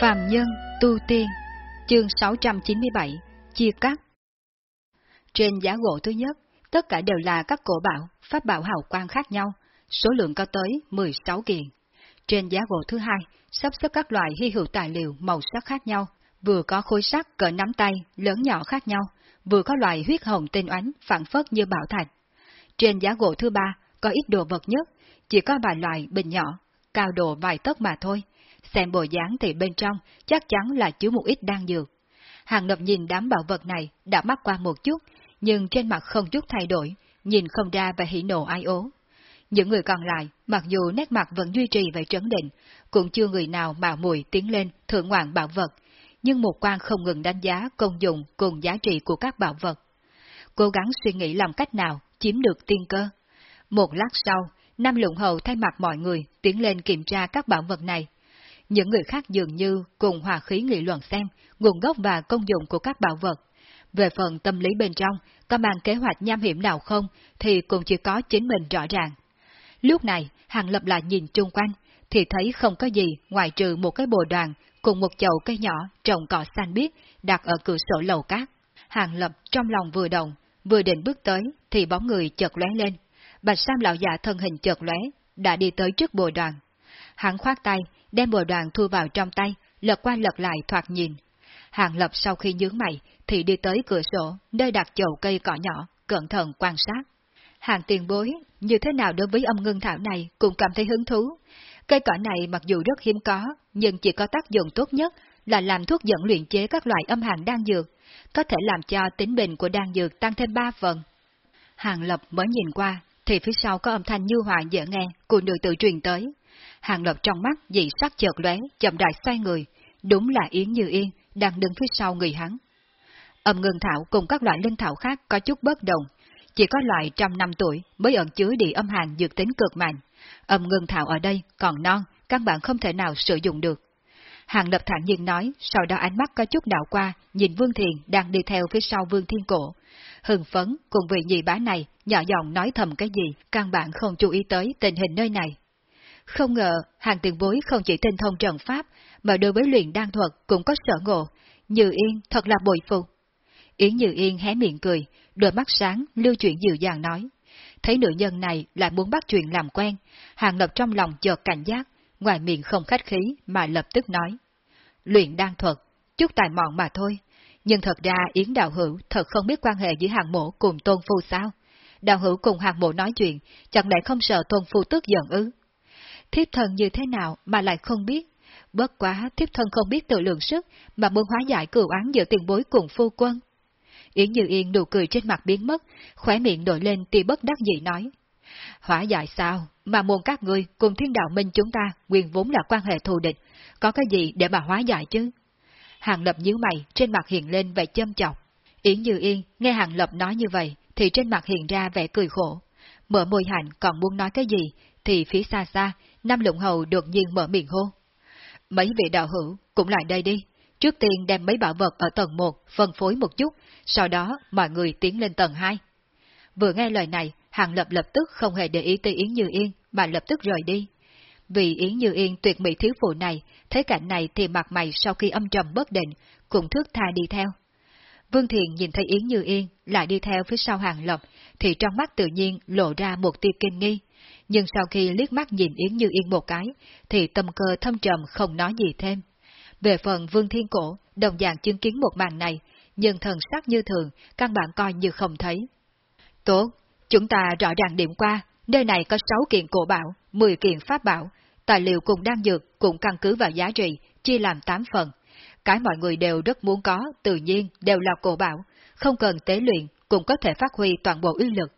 Phạm Nhân Tu Tiên Chương 697 Chia cắt Trên giá gỗ thứ nhất, tất cả đều là các cổ bảo, pháp bảo hào quang khác nhau, số lượng có tới 16 kiện. Trên giá gỗ thứ hai, sắp xếp các loại hy hữu tài liệu màu sắc khác nhau, vừa có khối sắt cỡ nắm tay, lớn nhỏ khác nhau, vừa có loại huyết hồng tinh oánh phản phất như bảo thạch. Trên giá gỗ thứ ba, có ít đồ vật nhất, chỉ có vài loại bình nhỏ, cao độ vài tấc mà thôi, xem bộ dáng thì bên trong chắc chắn là chứa một ít đan dược. Hàng lập nhìn đám bảo vật này đã mắc qua một chút, nhưng trên mặt không chút thay đổi, nhìn không ra và hỉ nộ ai ố. Những người còn lại, mặc dù nét mặt vẫn duy trì về trấn định, cũng chưa người nào mạo mùi tiến lên thượng ngoạn bảo vật, nhưng một quan không ngừng đánh giá công dụng cùng giá trị của các bảo vật. Cố gắng suy nghĩ làm cách nào chiếm được tiên cơ. Một lát sau, Nam Lũng Hầu thay mặt mọi người tiến lên kiểm tra các bảo vật này. Những người khác dường như cùng hòa khí nghị luận xem nguồn gốc và công dụng của các bảo vật. Về phần tâm lý bên trong, có mang kế hoạch nham hiểm nào không thì cũng chỉ có chính mình rõ ràng. Lúc này, Hàng Lập lại nhìn chung quanh, thì thấy không có gì ngoài trừ một cái bồ đoàn cùng một chậu cây nhỏ trồng cỏ xanh biếc đặt ở cửa sổ lầu cát. Hàng Lập trong lòng vừa động, vừa định bước tới thì bóng người chợt lóe lên. Bạch Sam lão già thân hình chợt lóe, đã đi tới trước bồ đoàn. Hắn khoát tay, đem bùa đoàn thu vào trong tay, lật qua lật lại thoạt nhìn. Hàng Lập sau khi nhướng mày thì đi tới cửa sổ, nơi đặt chậu cây cỏ nhỏ, cẩn thận quan sát. Hàng tiền bối, như thế nào đối với âm ngưng thảo này cũng cảm thấy hứng thú. Cây cỏ này mặc dù rất hiếm có, nhưng chỉ có tác dụng tốt nhất là làm thuốc dẫn luyện chế các loại âm hàng đan dược, có thể làm cho tính bình của đan dược tăng thêm 3 phần. Hàng Lập mới nhìn qua, thì phía sau có âm thanh như hòa dễ nghe của nữ tự truyền tới. Hàng Lập trong mắt dị sắc chợt lóe, chậm đại xoay người, đúng là Yến Như Yên đang đứng phía sau người hắn. Âm ngưng thảo cùng các loại linh thảo khác có chút bất đồng, chỉ có loại trăm năm tuổi mới ẩn chứa đi âm hàng dược tính cực mạnh. Âm ngưng thảo ở đây còn non, căn bản không thể nào sử dụng được. Hàng lập thản nhiên nói, sau đó ánh mắt có chút đảo qua, nhìn Vương Thiền đang đi theo phía sau Vương Thiên Cổ. Hừng phấn cùng vị nhị bá này, nhỏ giọng nói thầm cái gì, căn bản không chú ý tới tình hình nơi này. Không ngờ, hàng tiền bối không chỉ tinh thông trận pháp, mà đối với luyện đan thuật cũng có sở ngộ. Như Yên thật là bội phục. Yến Như Yên hé miệng cười, đôi mắt sáng, lưu chuyện dịu dàng nói. Thấy nữ nhân này lại muốn bắt chuyện làm quen, Hàng Lập trong lòng chợt cảnh giác, ngoài miệng không khách khí mà lập tức nói. Luyện đan thuật, chút tài mọn mà thôi, nhưng thật ra Yến Đạo Hữu thật không biết quan hệ giữa hàng mổ cùng tôn phu sao. Đạo Hữu cùng hàng mổ nói chuyện, chẳng lẽ không sợ tôn phu tức giận ư? Thiếp thần như thế nào mà lại không biết? Bất quá thiếp thân không biết tự lượng sức mà muốn hóa giải cửu án giữa tiền bối cùng phu quân. Yến Như Yên nụ cười trên mặt biến mất, khóe miệng nổi lên tia bất đắc dĩ nói. Hóa giải sao, mà môn các ngươi cùng thiên đạo minh chúng ta nguyên vốn là quan hệ thù địch, có cái gì để mà hóa giải chứ? Hàng Lập nhíu mày, trên mặt hiện lên vẻ châm chọc. Yến Như Yên nghe Hàng Lập nói như vậy, thì trên mặt hiện ra vẻ cười khổ. Mở môi hạnh còn muốn nói cái gì, thì phía xa xa, Nam Lũng Hầu đột nhiên mở miệng hô. Mấy vị đạo hữu, cũng lại đây đi. Trước tiên đem mấy bảo vật ở tầng 1 phân phối một chút, sau đó mọi người tiến lên tầng 2. Vừa nghe lời này, Hàng Lập lập tức không hề để ý tới Yến Như Yên, mà lập tức rời đi. Vì Yến Như Yên tuyệt mỹ thiếu phụ này, thấy cảnh này thì mặt mày sau khi âm trầm bất định, cũng thước tha đi theo. Vương Thiền nhìn thấy Yến Như Yên lại đi theo phía sau Hàng Lập, thì trong mắt tự nhiên lộ ra một tia kinh nghi. Nhưng sau khi liếc mắt nhìn Yến Như Yên một cái, thì tâm cơ thâm trầm không nói gì thêm. Về phần Vương Thiên Cổ, đồng dạng chứng kiến một màn này, nhưng thần sắc như thường, căn bản coi như không thấy. Tốt, chúng ta rõ ràng điểm qua, nơi này có 6 kiện cổ bảo, 10 kiện pháp bảo, tài liệu cùng đan dược cũng căn cứ vào giá trị, chia làm 8 phần. Cái mọi người đều rất muốn có, tự nhiên đều là cổ bảo, không cần tế luyện, cũng có thể phát huy toàn bộ uy lực.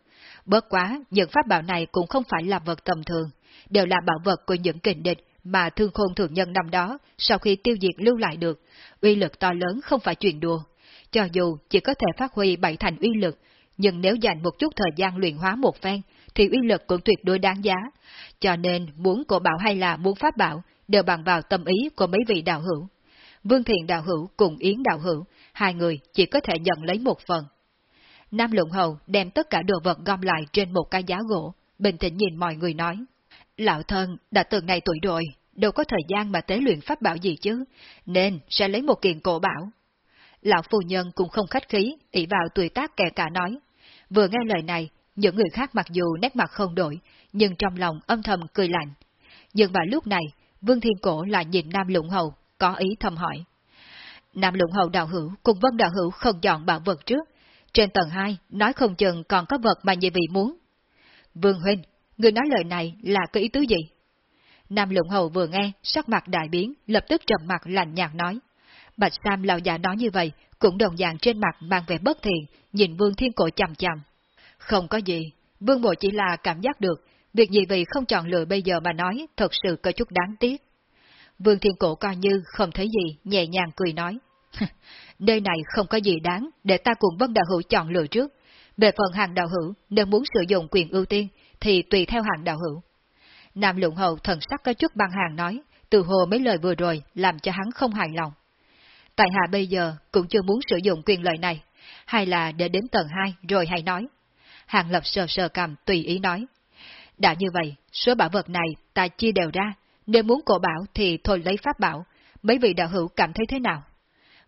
Bớt quá, những pháp bảo này cũng không phải là vật tầm thường, đều là bảo vật của những kình địch mà thương khôn thường nhân năm đó sau khi tiêu diệt lưu lại được, uy lực to lớn không phải chuyện đùa. Cho dù chỉ có thể phát huy bảy thành uy lực, nhưng nếu dành một chút thời gian luyện hóa một phen, thì uy lực cũng tuyệt đối đáng giá. Cho nên muốn cổ bảo hay là muốn pháp bảo, đều bằng vào tâm ý của mấy vị đạo hữu. Vương Thiện đạo hữu cùng Yến đạo hữu, hai người chỉ có thể nhận lấy một phần. Nam lượng Hầu đem tất cả đồ vật gom lại trên một cái giá gỗ, bình tĩnh nhìn mọi người nói. Lão thân đã từng ngày tuổi rồi, đâu có thời gian mà tế luyện pháp bảo gì chứ, nên sẽ lấy một kiện cổ bảo. Lão phu nhân cũng không khách khí, ỷ vào tuổi tác kẻ cả nói. Vừa nghe lời này, những người khác mặc dù nét mặt không đổi, nhưng trong lòng âm thầm cười lạnh. Nhưng vào lúc này, Vương Thiên Cổ lại nhìn Nam Lũng Hầu, có ý thầm hỏi. Nam Lũng Hầu đạo hữu cùng Vân đạo hữu không dọn bảo vật trước. Trên tầng 2, nói không chừng còn có vật mà nhị vị muốn. Vương Huynh, người nói lời này là cái ý tứ gì? Nam Lũng Hầu vừa nghe, sắc mặt đại biến, lập tức trầm mặt lạnh nhạt nói. Bạch Sam lão già nói như vậy, cũng đồng dạng trên mặt mang vẻ bất thiện, nhìn Vương Thiên Cổ chằm chằm. Không có gì, Vương Bộ chỉ là cảm giác được, việc gì vì không chọn lựa bây giờ mà nói thật sự có chút đáng tiếc. Vương Thiên Cổ coi như không thấy gì, nhẹ nhàng cười nói. Nơi này không có gì đáng, để ta cùng Vân Đạo Hữu chọn lựa trước. Về phần hàng đạo hữu, nếu muốn sử dụng quyền ưu tiên, thì tùy theo hàng đạo hữu. Nam Lũng Hậu thần sắc có chút băng hàng nói, từ hồ mấy lời vừa rồi làm cho hắn không hài lòng. Tại hạ bây giờ cũng chưa muốn sử dụng quyền lợi này, hay là để đến tầng 2 rồi hay nói. Hàng Lập sờ sờ cầm tùy ý nói. Đã như vậy, số bảo vật này ta chia đều ra, nếu muốn cổ bảo thì thôi lấy pháp bảo, mấy vị đạo hữu cảm thấy thế nào?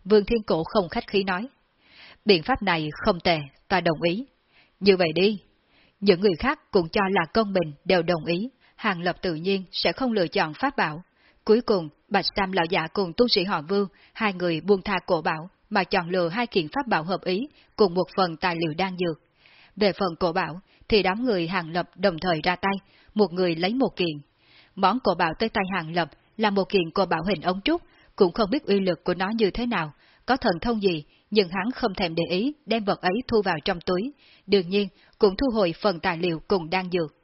Vương Thiên Cổ không khách khí nói. Biện pháp này không tệ, ta đồng ý. Như vậy đi. Những người khác cũng cho là công bình đều đồng ý, Hàng Lập tự nhiên sẽ không lựa chọn pháp bảo. Cuối cùng, Bạch Sam lão giả cùng tu sĩ họ Vương, hai người buông tha cổ bảo, mà chọn lựa hai kiện pháp bảo hợp ý, cùng một phần tài liệu đang dược. Về phần cổ bảo, thì đám người Hàng Lập đồng thời ra tay, một người lấy một kiện. Món cổ bảo tới tay Hàng Lập là một kiện cổ bảo hình ống trúc, cũng không biết uy lực của nó như thế nào, có thần thông gì, nhưng hắn không thèm để ý đem vật ấy thu vào trong túi, đương nhiên cũng thu hồi phần tài liệu cùng đang dược.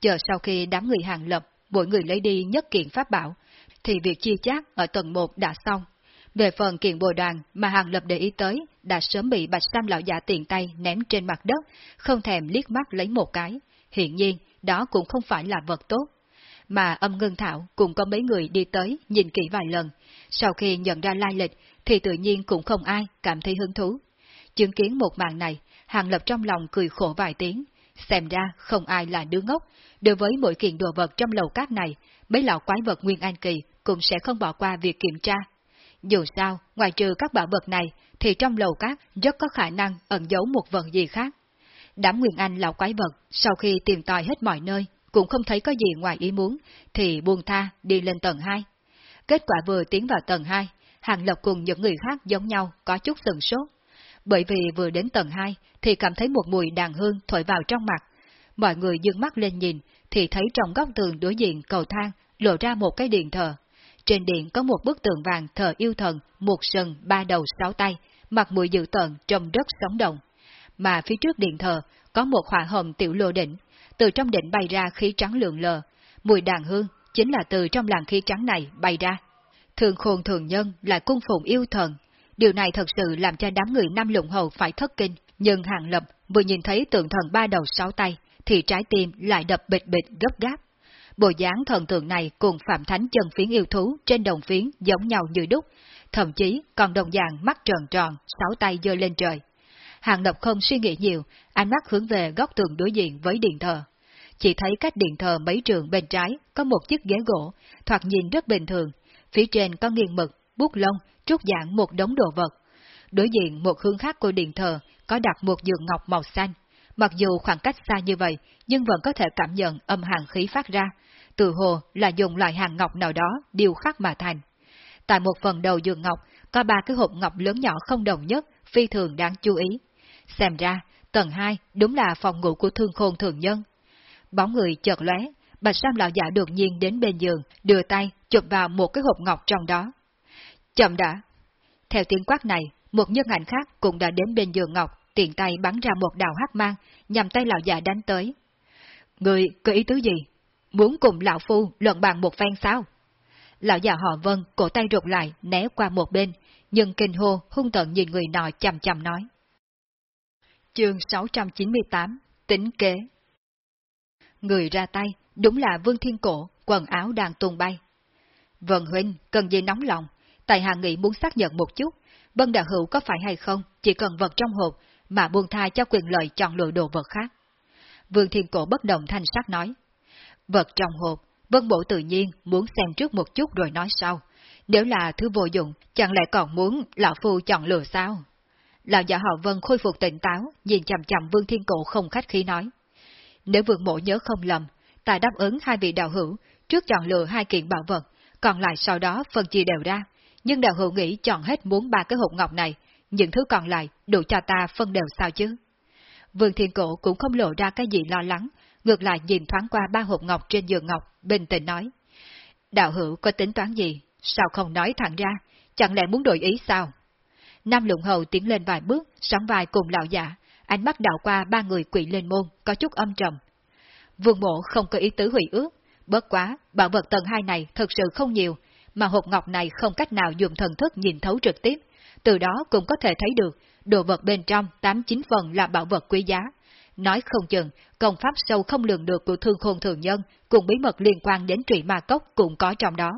Chờ sau khi đám người hàng lập, mỗi người lấy đi nhất kiện pháp bảo, thì việc chia chác ở tầng 1 đã xong. Về phần kiện bồi đoàn mà hàng lập để ý tới, đã sớm bị bạch sam lão giả tiền tay ném trên mặt đất, không thèm liếc mắt lấy một cái. Hiện nhiên, đó cũng không phải là vật tốt. Mà âm ngưng thảo cũng có mấy người đi tới nhìn kỹ vài lần, sau khi nhận ra lai lịch thì tự nhiên cũng không ai cảm thấy hứng thú. Chứng kiến một màn này, Hàng Lập trong lòng cười khổ vài tiếng, xem ra không ai là đứa ngốc, đối với mỗi kiện đồ vật trong lầu cát này, mấy lão quái vật Nguyên An Kỳ cũng sẽ không bỏ qua việc kiểm tra. Dù sao, ngoài trừ các bảo vật này, thì trong lầu cát rất có khả năng ẩn giấu một vật gì khác. Đám Nguyên Anh lão quái vật, sau khi tìm tòi hết mọi nơi, cũng không thấy có gì ngoài ý muốn, thì buông tha đi lên tầng 2. Kết quả vừa tiến vào tầng 2, Hàng Lộc cùng những người khác giống nhau có chút sừng sốt. Bởi vì vừa đến tầng 2 thì cảm thấy một mùi đàn hương thổi vào trong mặt. Mọi người dương mắt lên nhìn thì thấy trong góc tường đối diện cầu thang lộ ra một cái điện thờ. Trên điện có một bức tượng vàng thờ yêu thần, một sừng, ba đầu, sáu tay, mặt mũi dự tợn trông rất sống động. Mà phía trước điện thờ có một hỏa hồng tiểu lô đỉnh, từ trong đỉnh bay ra khí trắng lượng lờ. Mùi đàn hương chính là từ trong làng khí trắng này bay ra. Thường khôn thường nhân là cung phụng yêu thần. Điều này thật sự làm cho đám người Nam Lũng Hầu phải thất kinh, nhưng Hàng Lập vừa nhìn thấy tượng thần ba đầu sáu tay, thì trái tim lại đập bịch bịch gấp gáp. Bộ dáng thần tượng này cùng Phạm Thánh chân phiến yêu thú trên đồng phiến giống nhau như đúc, thậm chí còn đồng dạng mắt tròn tròn, sáu tay dơ lên trời. Hàng Lập không suy nghĩ nhiều, ánh mắt hướng về góc tường đối diện với điện thờ. Chỉ thấy cách điện thờ mấy trường bên trái có một chiếc ghế gỗ, thoạt nhìn rất bình thường, phía trên có nghiền mực, bút lông, trút dạng một đống đồ vật. Đối diện một hướng khác của điện thờ có đặt một giường ngọc màu xanh. Mặc dù khoảng cách xa như vậy, nhưng vẫn có thể cảm nhận âm hàng khí phát ra, từ hồ là dùng loại hàng ngọc nào đó điều khắc mà thành. Tại một phần đầu giường ngọc có ba cái hộp ngọc lớn nhỏ không đồng nhất, phi thường đáng chú ý. Xem ra, tầng 2 đúng là phòng ngủ của thương khôn thường nhân. Bóng người chợt lóe, Bạch Sam lão giả đột nhiên đến bên giường, đưa tay chụp vào một cái hộp ngọc trong đó. Chậm đã. Theo tiếng quát này, một nhân ảnh khác cũng đã đến bên giường ngọc, tiện tay bắn ra một đào hắc mang, nhằm tay lão già đánh tới. Người có ý tứ gì? Muốn cùng lão phu luận bàn một phen sao? Lão già họ vân, cổ tay rụt lại, né qua một bên, nhưng kinh hô hung tận nhìn người nọ chầm chầm nói. Chương 698 Tính kế Người ra tay, đúng là Vương Thiên Cổ, quần áo đang tung bay. Vân Huynh, cần gì nóng lòng, tại hạ nghị muốn xác nhận một chút, Vân Đạo Hữu có phải hay không, chỉ cần vật trong hộp, mà buông tha cho quyền lợi chọn lựa đồ vật khác. Vương Thiên Cổ bất động thanh sắc nói, vật trong hộp, Vân Bộ tự nhiên muốn xem trước một chút rồi nói sau. Nếu là thứ vô dụng, chẳng lẽ còn muốn Lão Phu chọn lựa sao? Lão giả họ Vân khôi phục tỉnh táo, nhìn chằm chằm Vương Thiên Cổ không khách khí nói. Nếu Vương Mộ nhớ không lầm, ta đáp ứng hai vị đạo hữu, trước chọn lựa hai kiện bảo vật, còn lại sau đó phân chia đều ra. Nhưng đạo hữu nghĩ chọn hết muốn ba cái hộp ngọc này, những thứ còn lại đủ cho ta phân đều sao chứ? Vương Thiên Cổ cũng không lộ ra cái gì lo lắng, ngược lại nhìn thoáng qua ba hộp ngọc trên giường ngọc, bình tĩnh nói. Đạo hữu có tính toán gì, sao không nói thẳng ra, chẳng lẽ muốn đổi ý sao? Nam Lụng Hầu tiến lên vài bước, sóng vai cùng lão giả, ánh mắt đảo qua ba người quỷ lên môn, có chút âm trầm. Vương mộ không có ý tứ hủy ước, bớt quá, bảo vật tầng hai này thật sự không nhiều, mà hộp ngọc này không cách nào dùng thần thức nhìn thấu trực tiếp, từ đó cũng có thể thấy được, đồ vật bên trong 89 phần là bảo vật quý giá. Nói không chừng, công pháp sâu không lường được của thương khôn thường nhân, cùng bí mật liên quan đến trụy ma cốc cũng có trong đó.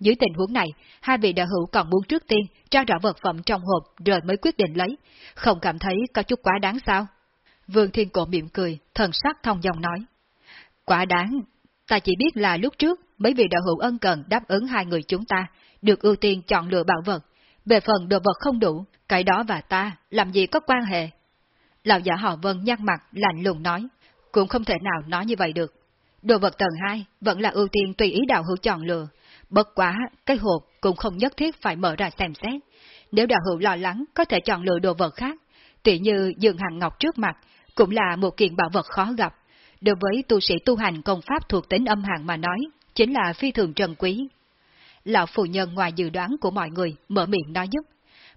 Dưới tình huống này, hai vị đạo hữu còn muốn trước tiên tra rõ vật phẩm trong hộp rồi mới quyết định lấy, không cảm thấy có chút quá đáng sao? Vương Thiên Cổ mỉm cười, thần sắc thông dòng nói. Quá đáng, ta chỉ biết là lúc trước mấy vị đạo hữu ân cần đáp ứng hai người chúng ta, được ưu tiên chọn lựa bảo vật. Về phần đồ vật không đủ, cái đó và ta làm gì có quan hệ? Lão giả họ Vân nhăn mặt lạnh lùng nói, cũng không thể nào nói như vậy được. Đồ vật tầng 2 vẫn là ưu tiên tùy ý đạo hữu chọn lựa, Bất quá, cái hộp cũng không nhất thiết phải mở ra xem xét. Nếu đạo hữu lo lắng, có thể chọn lựa đồ vật khác. Tỷ như dường hàng ngọc trước mặt, cũng là một kiện bảo vật khó gặp. Đối với tu sĩ tu hành công pháp thuộc tính âm hàng mà nói, chính là phi thường trần quý. Lão phụ nhân ngoài dự đoán của mọi người, mở miệng nói giúp.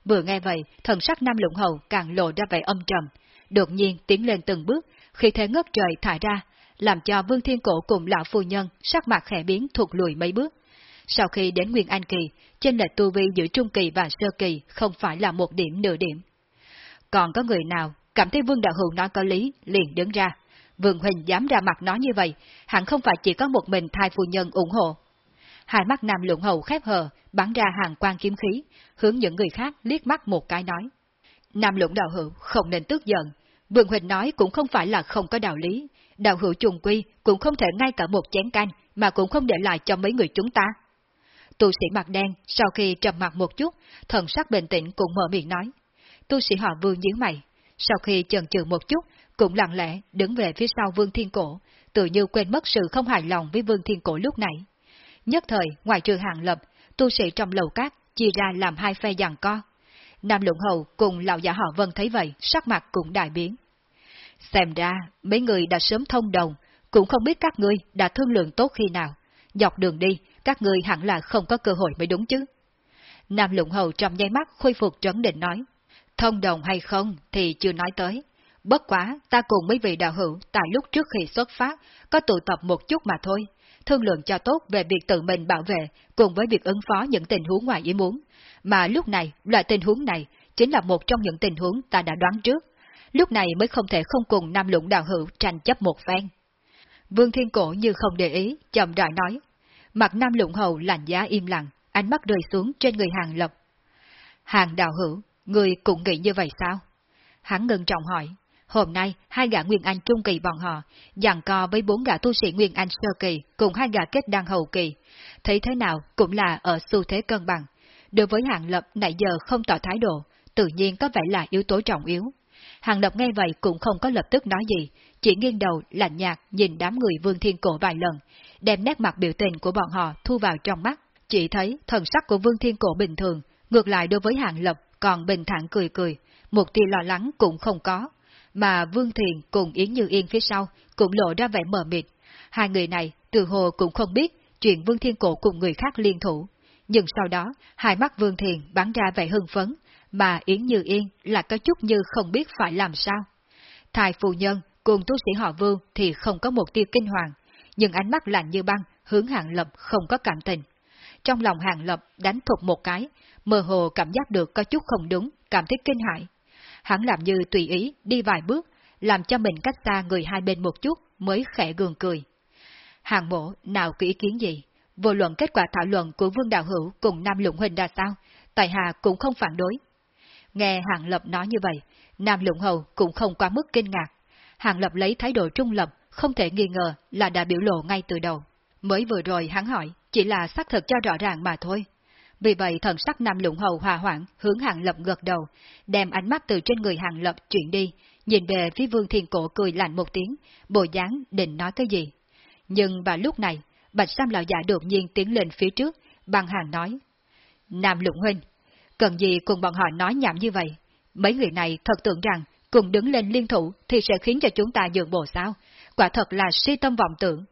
Vừa nghe vậy, thần sắc Nam Lũng Hầu càng lộ ra vẻ âm trầm, đột nhiên tiến lên từng bước, khi thế ngất trời thải ra, làm cho Vương Thiên Cổ cùng lão phu nhân sắc mặt khẽ biến thụt lùi mấy bước. Sau khi đến Nguyên Anh Kỳ, trên lệch tu vi giữa Trung Kỳ và Sơ Kỳ không phải là một điểm nửa điểm. Còn có người nào cảm thấy Vương Đạo Hữu nói có lý, liền đứng ra. Vương Huỳnh dám ra mặt nói như vậy, hẳn không phải chỉ có một mình thai phu nhân ủng hộ. Hai mắt Nam Lũng Hầu khép hờ, bắn ra hàng quan kiếm khí, hướng những người khác liếc mắt một cái nói. Nam Lũng Đạo Hữu không nên tức giận, Vương Huỳnh nói cũng không phải là không có đạo lý, đạo hữu trùng quy cũng không thể ngay cả một chén canh mà cũng không để lại cho mấy người chúng ta. Tu sĩ mặt đen sau khi trầm mặt một chút, thần sắc bình tĩnh cũng mở miệng nói. Tu sĩ họ vương nhíu mày, sau khi chần chừ một chút, cũng lặng lẽ đứng về phía sau vương thiên cổ, tự như quên mất sự không hài lòng với vương thiên cổ lúc nãy. Nhất thời, ngoài trừ hàng lập, tu sĩ trong lầu cát chia ra làm hai phe giằng co. Nam Lũng Hầu cùng lão giả họ Vân thấy vậy, sắc mặt cũng đại biến. Xem ra, mấy người đã sớm thông đồng, cũng không biết các ngươi đã thương lượng tốt khi nào. Dọc đường đi, các người hẳn là không có cơ hội mới đúng chứ. Nam Lũng Hầu trong nháy mắt khôi phục trấn định nói, thông đồng hay không thì chưa nói tới. Bất quá, ta cùng mấy vị đạo hữu tại lúc trước khi xuất phát, có tụ tập một chút mà thôi, thương lượng cho tốt về việc tự mình bảo vệ cùng với việc ứng phó những tình huống ngoài ý muốn. Mà lúc này, loại tình huống này chính là một trong những tình huống ta đã đoán trước. Lúc này mới không thể không cùng Nam Lũng đạo hữu tranh chấp một phen. Vương Thiên Cổ như không để ý, chậm rãi nói, Mặt nam lụng hầu lạnh giá im lặng, ánh mắt rơi xuống trên người hàng lập. Hàng đạo hữu, người cũng nghĩ như vậy sao? Hắn ngừng trọng hỏi, hôm nay hai gã Nguyên Anh trung kỳ bọn họ, dàn co với bốn gã tu sĩ Nguyên Anh sơ kỳ cùng hai gã kết đăng hậu kỳ, thấy thế nào cũng là ở xu thế cân bằng. Đối với hàng lập nãy giờ không tỏ thái độ, tự nhiên có vẻ là yếu tố trọng yếu. Hàng lập nghe vậy cũng không có lập tức nói gì, chỉ nghiêng đầu lạnh nhạt nhìn đám người vương thiên cổ vài lần, đem nét mặt biểu tình của bọn họ thu vào trong mắt, chỉ thấy thần sắc của Vương Thiên Cổ bình thường, ngược lại đối với Hàng Lập còn bình thản cười cười, một tia lo lắng cũng không có. Mà Vương Thiền cùng Yến Như Yên phía sau cũng lộ ra vẻ mờ mịt. Hai người này từ hồ cũng không biết chuyện Vương Thiên Cổ cùng người khác liên thủ. Nhưng sau đó, hai mắt Vương Thiền bắn ra vẻ hưng phấn, mà Yến Như Yên là có chút như không biết phải làm sao. Thái phụ nhân cùng tu sĩ họ Vương thì không có một tia kinh hoàng, nhưng ánh mắt lạnh như băng, hướng Hàng Lập không có cảm tình. Trong lòng Hàng Lập đánh thục một cái, mơ hồ cảm giác được có chút không đúng, cảm thấy kinh hãi. Hắn làm như tùy ý, đi vài bước, làm cho mình cách xa người hai bên một chút, mới khẽ gường cười. Hàng mộ nào có ý kiến gì? Vô luận kết quả thảo luận của Vương Đạo Hữu cùng Nam Lũng Huynh ra sao, Tài Hà cũng không phản đối. Nghe Hàng Lập nói như vậy, Nam Lũng Hầu cũng không quá mức kinh ngạc. Hàng Lập lấy thái độ trung lập, không thể nghi ngờ là đã biểu lộ ngay từ đầu. Mới vừa rồi hắn hỏi, chỉ là xác thực cho rõ ràng mà thôi. Vì vậy thần sắc Nam Lũng Hầu hòa hoãn hướng Hàng Lập gật đầu, đem ánh mắt từ trên người Hàng Lập chuyển đi, nhìn về phía Vương Thiên Cổ cười lạnh một tiếng, bộ dáng định nói cái gì. Nhưng vào lúc này, Bạch Sam lão giả đột nhiên tiến lên phía trước, băng hàng nói. Nam Lũng Huynh, cần gì cùng bọn họ nói nhảm như vậy? Mấy người này thật tưởng rằng cùng đứng lên liên thủ thì sẽ khiến cho chúng ta dường bộ sao? Quả thật là si tâm vọng tưởng.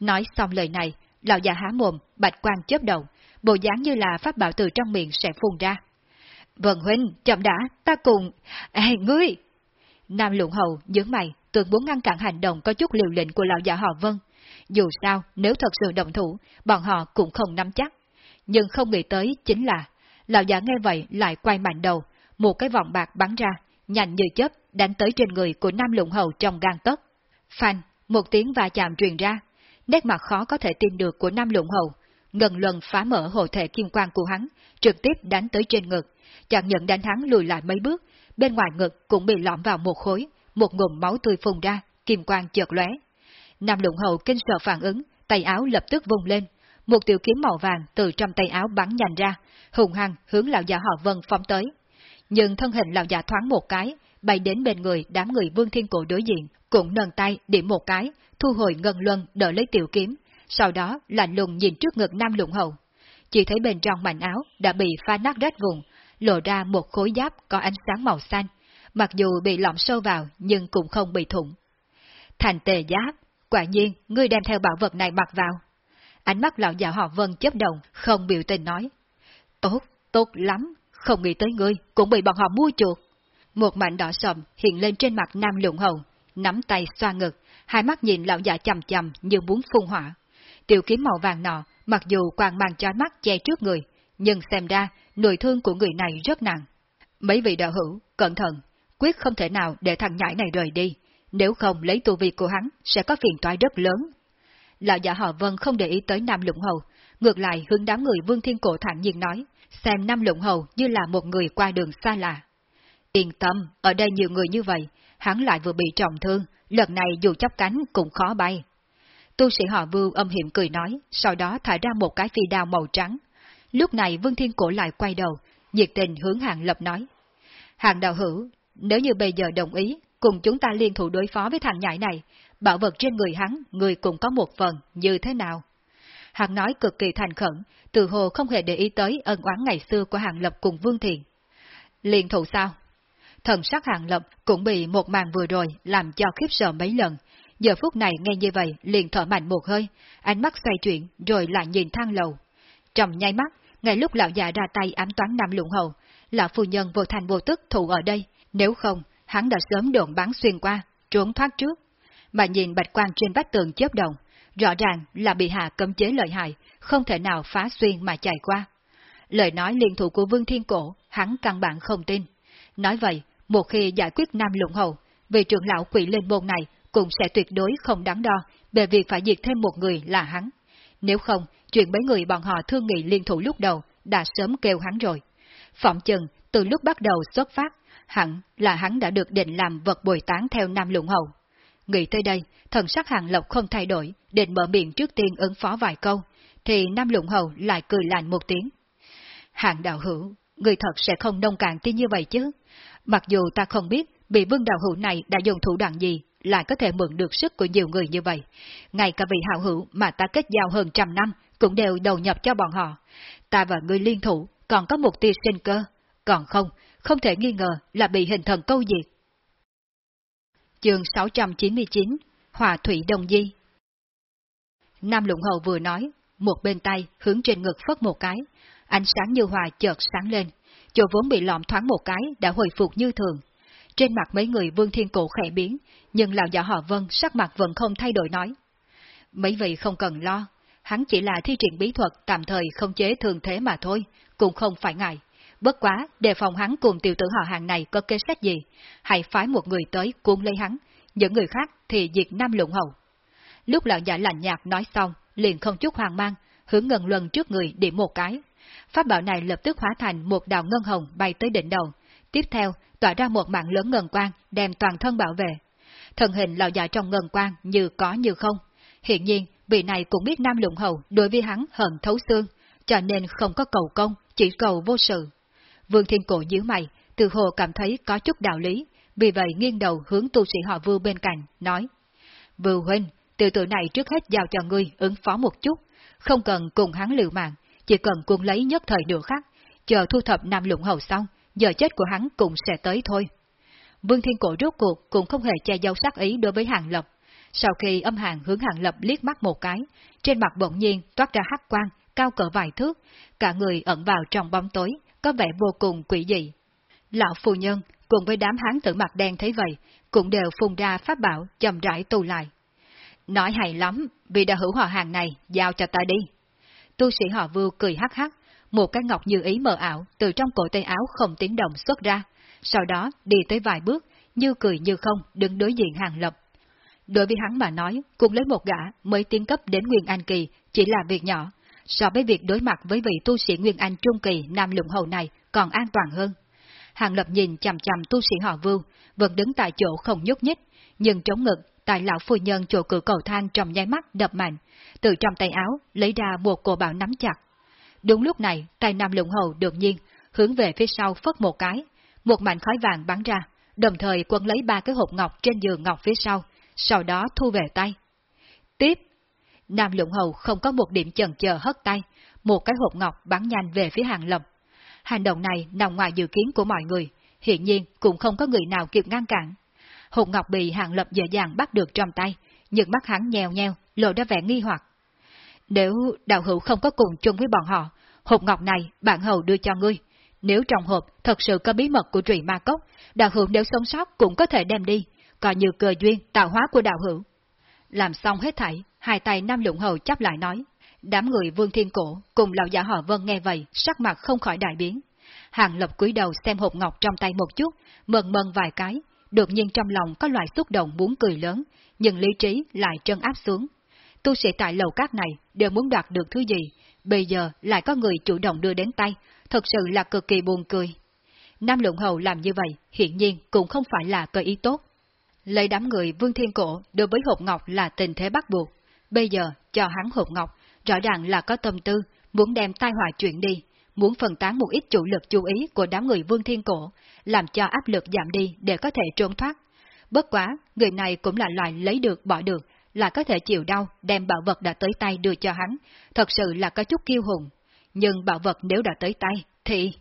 Nói xong lời này, lão già há mồm, bạch quan chớp đầu, bộ dáng như là pháp bảo từ trong miệng sẽ phun ra. Vâng huynh, chậm đã, ta cùng... Ê, ngươi! Nam Lũng Hầu nhướng mày, tưởng muốn ngăn cản hành động có chút liều lĩnh của lão già họ Vân. Dù sao, nếu thật sự động thủ, bọn họ cũng không nắm chắc. Nhưng không nghĩ tới chính là, lão già nghe vậy lại quay mạnh đầu, một cái vòng bạc bắn ra, nhanh như chớp đánh tới trên người của Nam Lũng Hầu trong gan tấc. Phanh, một tiếng va chạm truyền ra, nét mặt khó có thể tin được của Nam Lũng Hầu, ngần lần phá mở hộ thể kim quang của hắn, trực tiếp đánh tới trên ngực, chẳng nhận đánh hắn lùi lại mấy bước, bên ngoài ngực cũng bị lõm vào một khối, một ngụm máu tươi phun ra, kim quang chợt lóe. Nam Lũng Hầu kinh sợ phản ứng, tay áo lập tức vung lên, một tiểu kiếm màu vàng từ trong tay áo bắn nhanh ra, hùng hăng hướng lão già họ Vân phóng tới. Nhưng thân hình lão già thoáng một cái, bay đến bên người đám người Vương Thiên Cổ đối diện, cũng nâng tay điểm một cái, thu hồi ngân luân đỡ lấy tiểu kiếm, sau đó lạnh lùng nhìn trước ngực Nam Lũng hậu Chỉ thấy bên trong mảnh áo đã bị pha nát rách vùng, lộ ra một khối giáp có ánh sáng màu xanh, mặc dù bị lõm sâu vào nhưng cũng không bị thủng. Thành tề giáp, quả nhiên ngươi đem theo bảo vật này mặc vào. Ánh mắt lão già họ Vân chấp động, không biểu tình nói. Tốt, tốt lắm, không nghĩ tới ngươi, cũng bị bọn họ mua chuột. Một mảnh đỏ sầm hiện lên trên mặt Nam Lũng Hầu, nắm tay xoa ngực, hai mắt nhìn lão già chầm chầm như muốn phun hỏa. Tiểu kiếm màu vàng nọ, mặc dù quang mang chói mắt che trước người, nhưng xem ra nội thương của người này rất nặng. Mấy vị đạo hữu, cẩn thận, quyết không thể nào để thằng nhãi này rời đi, nếu không lấy tu vi của hắn sẽ có phiền toái rất lớn. Lão giả họ Vân không để ý tới Nam Lũng Hầu, ngược lại hướng đám người Vương Thiên Cổ thản nhiên nói, xem Nam Lũng Hầu như là một người qua đường xa lạ. Yên tâm, ở đây nhiều người như vậy, hắn lại vừa bị trọng thương, lần này dù chắp cánh cũng khó bay. Tu sĩ họ Vưu âm hiểm cười nói, sau đó thả ra một cái phi đao màu trắng. Lúc này Vương Thiên Cổ lại quay đầu, nhiệt tình hướng Hàng Lập nói. Hàng đạo hữu, nếu như bây giờ đồng ý, cùng chúng ta liên thủ đối phó với thằng nhãi này, bảo vật trên người hắn, người cũng có một phần, như thế nào? Hàng nói cực kỳ thành khẩn, từ hồ không hề để ý tới ân oán ngày xưa của Hàng Lập cùng Vương Thiện. Liên thủ sao? Thần sắc Hàng Lập cũng bị một màn vừa rồi làm cho khiếp sợ mấy lần, Giờ phút này nghe như vậy liền thở mạnh một hơi, ánh mắt xoay chuyển rồi lại nhìn thang lầu. Trầm nháy mắt, ngay lúc lão già ra tay ám toán Nam Lũng Hầu, lão phu nhân vô thành vô tức thụ ở đây, nếu không, hắn đã sớm đồn bắn xuyên qua, trốn thoát trước. Mà nhìn bạch quang trên vách tường chớp động, rõ ràng là bị hạ cấm chế lợi hại, không thể nào phá xuyên mà chạy qua. Lời nói liên thủ của Vương Thiên Cổ, hắn căn bản không tin. Nói vậy, một khi giải quyết Nam Lũng Hầu, vị trưởng lão quỷ lên môn này cũng sẽ tuyệt đối không đáng đo về việc phải diệt thêm một người là hắn. Nếu không, chuyện mấy người bọn họ thương nghị liên thủ lúc đầu đã sớm kêu hắn rồi. Phỏng chừng, từ lúc bắt đầu xuất phát, hẳn là hắn đã được định làm vật bồi tán theo Nam Lũng Hầu. Nghĩ tới đây, thần sắc hàng lộc không thay đổi, định mở miệng trước tiên ứng phó vài câu, thì Nam Lũng Hầu lại cười lạnh một tiếng. Hàng đạo hữu, người thật sẽ không nông cạn tin như vậy chứ. Mặc dù ta không biết bị vương đạo hữu này đã dùng thủ đoạn gì lại có thể mượn được sức của nhiều người như vậy. Ngay cả vị hảo hữu mà ta kết giao hơn trăm năm cũng đều đầu nhập cho bọn họ. Ta và người liên thủ còn có một tia sinh cơ, còn không, không thể nghi ngờ là bị hình thần câu diệt. Chương 699 Hòa Thủy Đồng Di Nam Lũng Hậu vừa nói, một bên tay hướng trên ngực phất một cái, ánh sáng như hòa chợt sáng lên, chỗ vốn bị lọm thoáng một cái đã hồi phục như thường, trên mặt mấy người vương thiên cổ khẽ biến, nhưng lão giả họ vân sắc mặt vẫn không thay đổi nói. Mấy vị không cần lo, hắn chỉ là thi triển bí thuật tạm thời không chế thường thế mà thôi, cũng không phải ngại. Bất quá, đề phòng hắn cùng tiểu tử họ hàng này có kế sách gì, hãy phái một người tới cuốn lấy hắn, những người khác thì diệt nam lụng hầu. Lúc lão giả lạnh nhạt nói xong, liền không chút hoang mang, hướng ngần luân trước người điểm một cái. Pháp bảo này lập tức hóa thành một đạo ngân hồng bay tới đỉnh đầu, tiếp theo tỏa ra một mạng lớn ngân quang đem toàn thân bảo vệ. thần hình lão già trong ngân quang như có như không. Hiện nhiên, vị này cũng biết Nam Lũng Hầu đối với hắn hận thấu xương, cho nên không có cầu công, chỉ cầu vô sự. Vương Thiên Cổ nhíu mày, từ hồ cảm thấy có chút đạo lý, vì vậy nghiêng đầu hướng tu sĩ họ Vưu bên cạnh, nói. Vưu huynh, từ tuổi này trước hết giao cho ngươi ứng phó một chút, không cần cùng hắn liều mạng, chỉ cần cuốn lấy nhất thời nửa khắc, chờ thu thập Nam Lũng Hầu xong, giờ chết của hắn cũng sẽ tới thôi. Vương Thiên Cổ rốt cuộc cũng không hề che giấu sắc ý đối với Hàng Lập. Sau khi âm hàng hướng Hàng Lập liếc mắt một cái, trên mặt bỗng nhiên toát ra hắc quang, cao cỡ vài thước, cả người ẩn vào trong bóng tối, có vẻ vô cùng quỷ dị. Lão phu nhân cùng với đám hán tử mặt đen thấy vậy, cũng đều phun ra pháp bảo chậm rãi tu lại. Nói hay lắm, vì đã hữu họ hàng này, giao cho ta đi. Tu sĩ họ vưu cười hắc hắc, một cái ngọc như ý mờ ảo từ trong cổ tay áo không tiếng động xuất ra, sau đó đi tới vài bước, như cười như không, đứng đối diện hàng lập. Đối với hắn mà nói, cùng lấy một gã mới tiến cấp đến Nguyên Anh Kỳ chỉ là việc nhỏ, so với việc đối mặt với vị tu sĩ Nguyên Anh Trung Kỳ Nam Lũng Hầu này còn an toàn hơn. Hàng Lập nhìn chằm chằm tu sĩ họ Vưu, vẫn đứng tại chỗ không nhúc nhích, nhưng trống ngực, tại lão phu nhân chỗ cửa cầu thang trong nháy mắt đập mạnh, từ trong tay áo lấy ra một cổ bảo nắm chặt. Đúng lúc này, tay Nam Lũng Hầu đột nhiên hướng về phía sau phất một cái, một mảnh khói vàng bắn ra, đồng thời quân lấy ba cái hộp ngọc trên giường ngọc phía sau, sau đó thu về tay. Tiếp, Nam Lũng Hầu không có một điểm chần chờ hất tay, một cái hộp ngọc bắn nhanh về phía hàng lập. Hành động này nằm ngoài dự kiến của mọi người, hiện nhiên cũng không có người nào kịp ngăn cản. Hùng ngọc bị hàng lập dễ dàng bắt được trong tay, nhưng mắt hắn nheo nheo, lộ ra vẻ nghi hoặc. Nếu đạo hữu không có cùng chung với bọn họ, hộp ngọc này bạn hầu đưa cho ngươi. Nếu trong hộp thật sự có bí mật của trụy ma cốc, đạo hữu nếu sống sót cũng có thể đem đi, coi như cơ duyên tạo hóa của đạo hữu. Làm xong hết thảy, hai tay Nam Lũng Hầu chấp lại nói. Đám người Vương Thiên Cổ cùng lão giả họ Vân nghe vậy, sắc mặt không khỏi đại biến. Hàng lập cúi đầu xem hộp ngọc trong tay một chút, mần mần vài cái, đột nhiên trong lòng có loại xúc động muốn cười lớn, nhưng lý trí lại trân áp xuống. Tu sĩ tại lầu cát này đều muốn đoạt được thứ gì, bây giờ lại có người chủ động đưa đến tay, thật sự là cực kỳ buồn cười. Nam Lũng Hầu làm như vậy, hiện nhiên cũng không phải là cơ ý tốt. Lấy đám người Vương Thiên Cổ đối với hộp ngọc là tình thế bắt buộc, bây giờ cho hắn hộp ngọc, rõ ràng là có tâm tư, muốn đem tai họa chuyện đi, muốn phân tán một ít chủ lực chú ý của đám người Vương Thiên Cổ, làm cho áp lực giảm đi để có thể trốn thoát. Bất quá, người này cũng là loại lấy được bỏ được, là có thể chịu đau đem bảo vật đã tới tay đưa cho hắn, thật sự là có chút kiêu hùng. Nhưng bảo vật nếu đã tới tay, thì...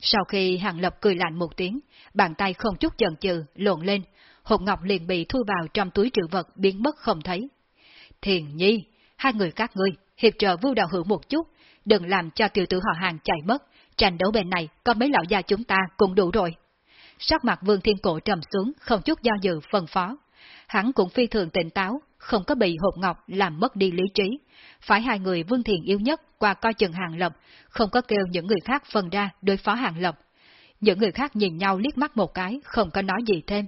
Sau khi Hàng Lập cười lạnh một tiếng, bàn tay không chút chần chừ, lộn lên, hộp ngọc liền bị thu vào trong túi trữ vật biến mất không thấy. Thiền nhi, hai người các ngươi, hiệp trợ vưu đạo hữu một chút, đừng làm cho tiểu tử họ hàng chạy mất, tranh đấu bên này có mấy lão gia chúng ta cũng đủ rồi. Sắc mặt vương thiên cổ trầm xuống, không chút do dự phân phó. Hắn cũng phi thường tỉnh táo, không có bị hộp ngọc làm mất đi lý trí. Phải hai người vương thiền yêu nhất qua coi chừng hàng lập, không có kêu những người khác phân ra đối phó hàng lập. Những người khác nhìn nhau liếc mắt một cái, không có nói gì thêm.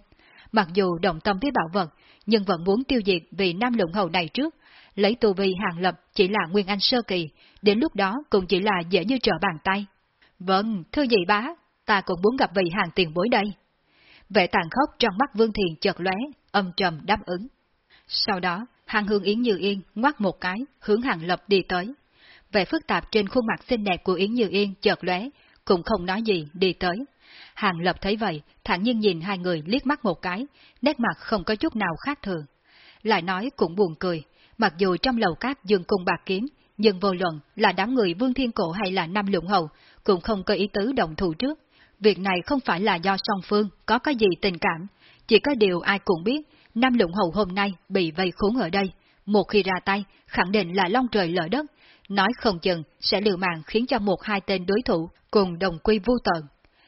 Mặc dù động tâm với bảo vật, nhưng vẫn muốn tiêu diệt vì nam lũng hầu này trước, lấy tu vi hàng lập chỉ là nguyên anh sơ kỳ, đến lúc đó cũng chỉ là dễ như trở bàn tay. Vâng, thưa dị bá, ta cũng muốn gặp vị hàng tiền bối đây. Vẻ tàn khốc trong mắt Vương Thiền chợt lóe, âm trầm đáp ứng. Sau đó, hàng hương Yến Như Yên ngoắt một cái, hướng hàng lập đi tới. Vẻ phức tạp trên khuôn mặt xinh đẹp của Yến Như Yên chợt lóe, cũng không nói gì đi tới. Hàng lập thấy vậy, thản nhiên nhìn hai người liếc mắt một cái, nét mặt không có chút nào khác thường. Lại nói cũng buồn cười, mặc dù trong lầu cát dương cung bạc kiếm, nhưng vô luận là đám người Vương Thiên Cổ hay là Nam Lũng Hầu, cũng không có ý tứ đồng thủ trước. Việc này không phải là do song phương có cái gì tình cảm, chỉ có điều ai cũng biết, Nam Lũng Hầu hôm nay bị vây khốn ở đây, một khi ra tay, khẳng định là long trời lở đất, nói không chừng sẽ liều mạng khiến cho một hai tên đối thủ cùng đồng quy vu tận.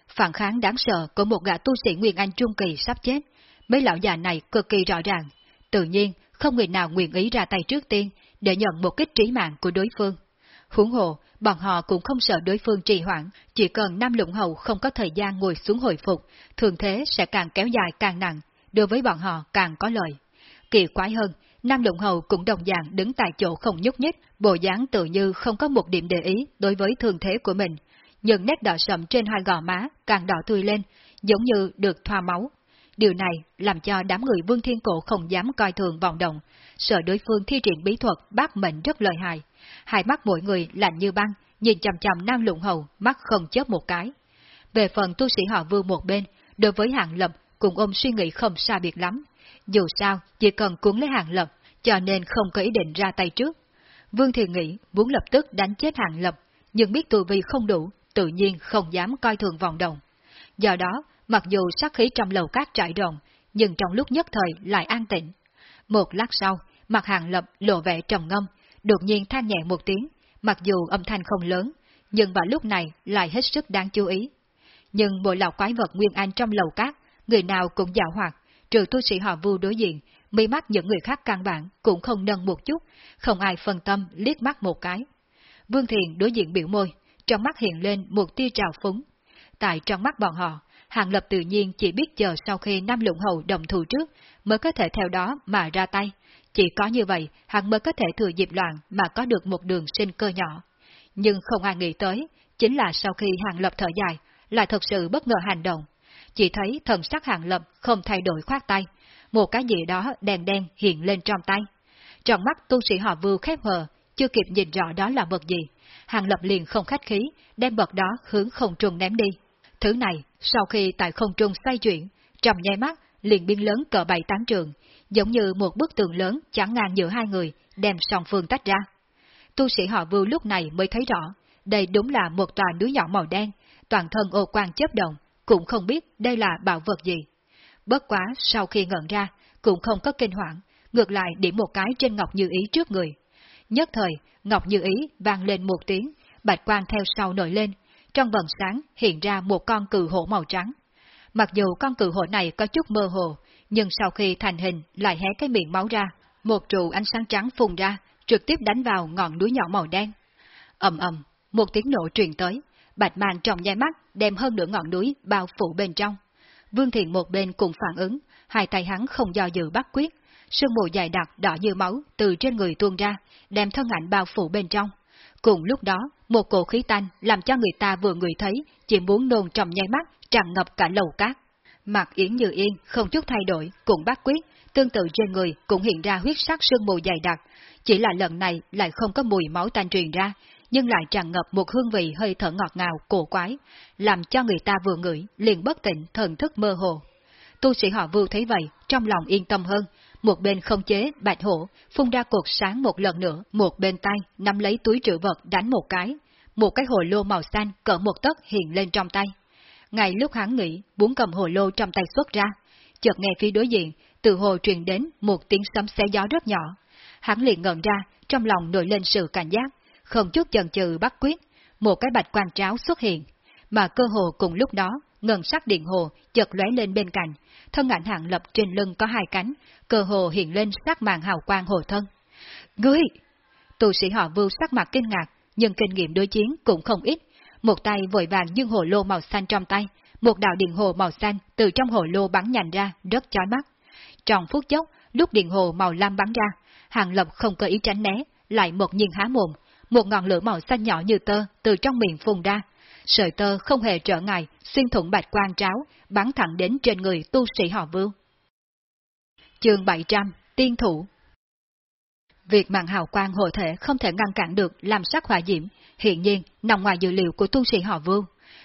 Phản kháng đáng sợ của một gã tu sĩ Nguyên Anh Trung Kỳ sắp chết, mấy lão già này cực kỳ rõ ràng. Tự nhiên, không người nào nguyện ý ra tay trước tiên để nhận một kích trí mạng của đối phương. Huống hồ, bọn họ cũng không sợ đối phương trì hoãn, chỉ cần Nam Lũng Hầu không có thời gian ngồi xuống hồi phục, thường thế sẽ càng kéo dài càng nặng, đối với bọn họ càng có lợi. Kỳ quái hơn, Nam Lũng Hầu cũng đồng dạng đứng tại chỗ không nhúc nhích, bộ dáng tự như không có một điểm để ý đối với thường thế của mình, nhưng nét đỏ sậm trên hai gò má càng đỏ tươi lên, giống như được thoa máu. Điều này làm cho đám người Vương Thiên Cổ không dám coi thường vọng động, sợ đối phương thi triển bí thuật bác mệnh rất lợi hại. Hai mắt mỗi người lạnh như băng, nhìn chằm chằm Nam Lũng Hầu, mắt không chớp một cái. Về phần tu sĩ họ Vương một bên, đối với hạng lập cũng ôm suy nghĩ không xa biệt lắm. Dù sao, chỉ cần cuốn lấy hạng lập, cho nên không có ý định ra tay trước. Vương thì nghĩ muốn lập tức đánh chết hạng lập, nhưng biết tu vi không đủ, tự nhiên không dám coi thường vòng đồng. Do đó, mặc dù sát khí trong lầu cát trải rộng, nhưng trong lúc nhất thời lại an tĩnh. Một lát sau, mặt hàng lập lộ vẻ trầm ngâm, đột nhiên than nhẹ một tiếng, mặc dù âm thanh không lớn, nhưng vào lúc này lại hết sức đáng chú ý. Nhưng bộ lão quái vật Nguyên Anh trong lầu cát, người nào cũng dạo hoạt, trừ tu sĩ họ vu đối diện, mi mắt những người khác căn bản cũng không nâng một chút, không ai phân tâm liếc mắt một cái. Vương thiện đối diện biểu môi, trong mắt hiện lên một tia trào phúng. Tại trong mắt bọn họ, Hàng Lập tự nhiên chỉ biết chờ sau khi Nam Lũng Hầu đồng thủ trước, mới có thể theo đó mà ra tay. Chỉ có như vậy, hắn mới có thể thừa dịp loạn mà có được một đường sinh cơ nhỏ. Nhưng không ai nghĩ tới, chính là sau khi Hàng Lập thở dài, lại thật sự bất ngờ hành động. Chỉ thấy thần sắc Hàng Lập không thay đổi khoát tay, một cái gì đó đèn đen hiện lên trong tay. Trong mắt tu sĩ họ vưu khép hờ, chưa kịp nhìn rõ đó là vật gì. Hàng Lập liền không khách khí, đem vật đó hướng không trung ném đi. Thứ này, sau khi tại không trung xoay chuyển, trong nháy mắt liền biến lớn cỡ bảy tán trường, giống như một bức tường lớn chắn ngang giữa hai người, đem song phương tách ra. Tu sĩ họ vưu lúc này mới thấy rõ, đây đúng là một tòa núi nhỏ màu đen, toàn thân ô quang chớp động, cũng không biết đây là bảo vật gì. Bất quá sau khi ngẩn ra, cũng không có kinh hoảng ngược lại điểm một cái trên Ngọc Như Ý trước người. Nhất thời, Ngọc Như Ý vang lên một tiếng, bạch quang theo sau nổi lên, trong vầng sáng hiện ra một con cự hổ màu trắng. Mặc dù con cự hổ này có chút mơ hồ, nhưng sau khi thành hình lại hé cái miệng máu ra, một trụ ánh sáng trắng phun ra, trực tiếp đánh vào ngọn núi nhỏ màu đen. ầm ầm, một tiếng nổ truyền tới, bạch màn trong nháy mắt đem hơn nửa ngọn núi bao phủ bên trong. Vương Thiện một bên cùng phản ứng, hai tay hắn không do dự bắt quyết, sương mù dài đặc đỏ như máu từ trên người tuôn ra, đem thân ảnh bao phủ bên trong. Cùng lúc đó, một cổ khí tanh làm cho người ta vừa người thấy, chỉ muốn nôn trong nháy mắt, tràn ngập cả lầu cát. Mặt Yến Như Yên không chút thay đổi, cũng bác quyết, tương tự trên người cũng hiện ra huyết sắc sương mù dày đặc, chỉ là lần này lại không có mùi máu tanh truyền ra, nhưng lại tràn ngập một hương vị hơi thở ngọt ngào, cổ quái, làm cho người ta vừa ngửi, liền bất tỉnh, thần thức mơ hồ. Tu sĩ họ vừa thấy vậy, trong lòng yên tâm hơn, một bên không chế bạch hổ, phun ra cột sáng một lần nữa, một bên tay nắm lấy túi trữ vật đánh một cái, một cái hồ lô màu xanh cỡ một tấc hiện lên trong tay. Ngay lúc hắn nghĩ, muốn cầm hồ lô trong tay xuất ra, chợt nghe phía đối diện, từ hồ truyền đến một tiếng sấm xé gió rất nhỏ. Hắn liền ngẩn ra, trong lòng nổi lên sự cảnh giác, không chút chần chừ bắt quyết, một cái bạch quan tráo xuất hiện, mà cơ hồ cùng lúc đó, ngân sắc điện hồ chợt lóe lên bên cạnh, thân ảnh hạng lập trên lưng có hai cánh, cơ hồ hiện lên sắc màn hào quang hồ thân. Ngươi! tù sĩ họ vưu sắc mặt kinh ngạc, nhưng kinh nghiệm đối chiến cũng không ít. Một tay vội vàng dương hồ lô màu xanh trong tay, một đạo điện hồ màu xanh từ trong hồ lô bắn nhành ra, rất chói mắt. Trong phút chốc, lúc điện hồ màu lam bắn ra, hàng lập không có ý tránh né, lại một nhiên há mồm, một ngọn lửa màu xanh nhỏ như tơ từ trong miệng phun ra. Sợi tơ không hề trở ngại, xuyên thủng bạch quang tráo, bắn thẳng đến trên người tu sĩ họ Vương. Chương 700 Tiên Thủ Việc mạng hào quang hộ thể không thể ngăn cản được làm sắc hỏa diễm, hiện nhiên nằm ngoài dự liệu của tu sĩ họ Vương,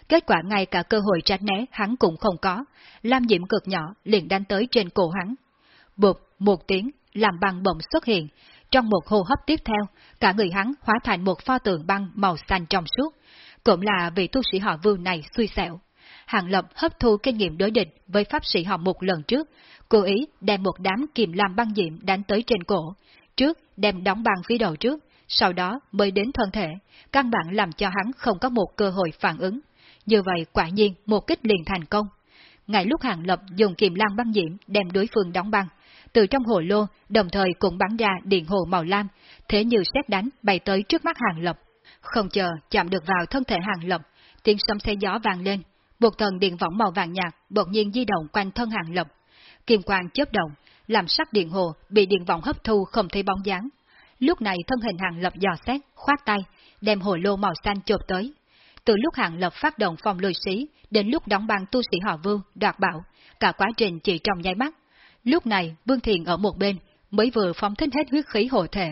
Kết quả ngay cả cơ hội tránh né hắn cũng không có, lam diễm cực nhỏ liền đánh tới trên cổ hắn. Bụt một tiếng, làm băng bỗng xuất hiện, trong một hô hấp tiếp theo, cả người hắn hóa thành một pho tượng băng màu xanh trong suốt, cũng là vị tu sĩ họ vương này xui xẻo. Hàng Lập hấp thu kinh nghiệm đối địch với pháp sĩ họ một lần trước, cố ý đem một đám kiềm lam băng diệm đánh tới trên cổ, trước đem đóng băng phía đầu trước, sau đó mới đến thân thể, căn bản làm cho hắn không có một cơ hội phản ứng. Như vậy quả nhiên một kích liền thành công. Ngay lúc Hàng Lập dùng kiềm lan băng diệm đem đối phương đóng băng, từ trong hồ lô đồng thời cũng bắn ra điện hồ màu lam, thế như xét đánh bay tới trước mắt Hàng Lập. Không chờ chạm được vào thân thể Hàng Lập, tiếng sấm xe gió vang lên, một tầng điện võng màu vàng nhạt đột nhiên di động quanh thân Hàng Lập. Kim quang chớp động, làm sắc điện hồ bị điện võng hấp thu không thấy bóng dáng. Lúc này thân hình Hàng Lập dò xét, khoát tay, đem hồ lô màu xanh chộp tới. từ lúc hạng lập phát động phòng lùi sĩ đến lúc đóng băng tu sĩ họ vương, đoạt bảo, cả quá trình chỉ trong nháy mắt. Lúc này, Vương Thiền ở một bên, mới vừa phóng thích hết huyết khí hộ thể.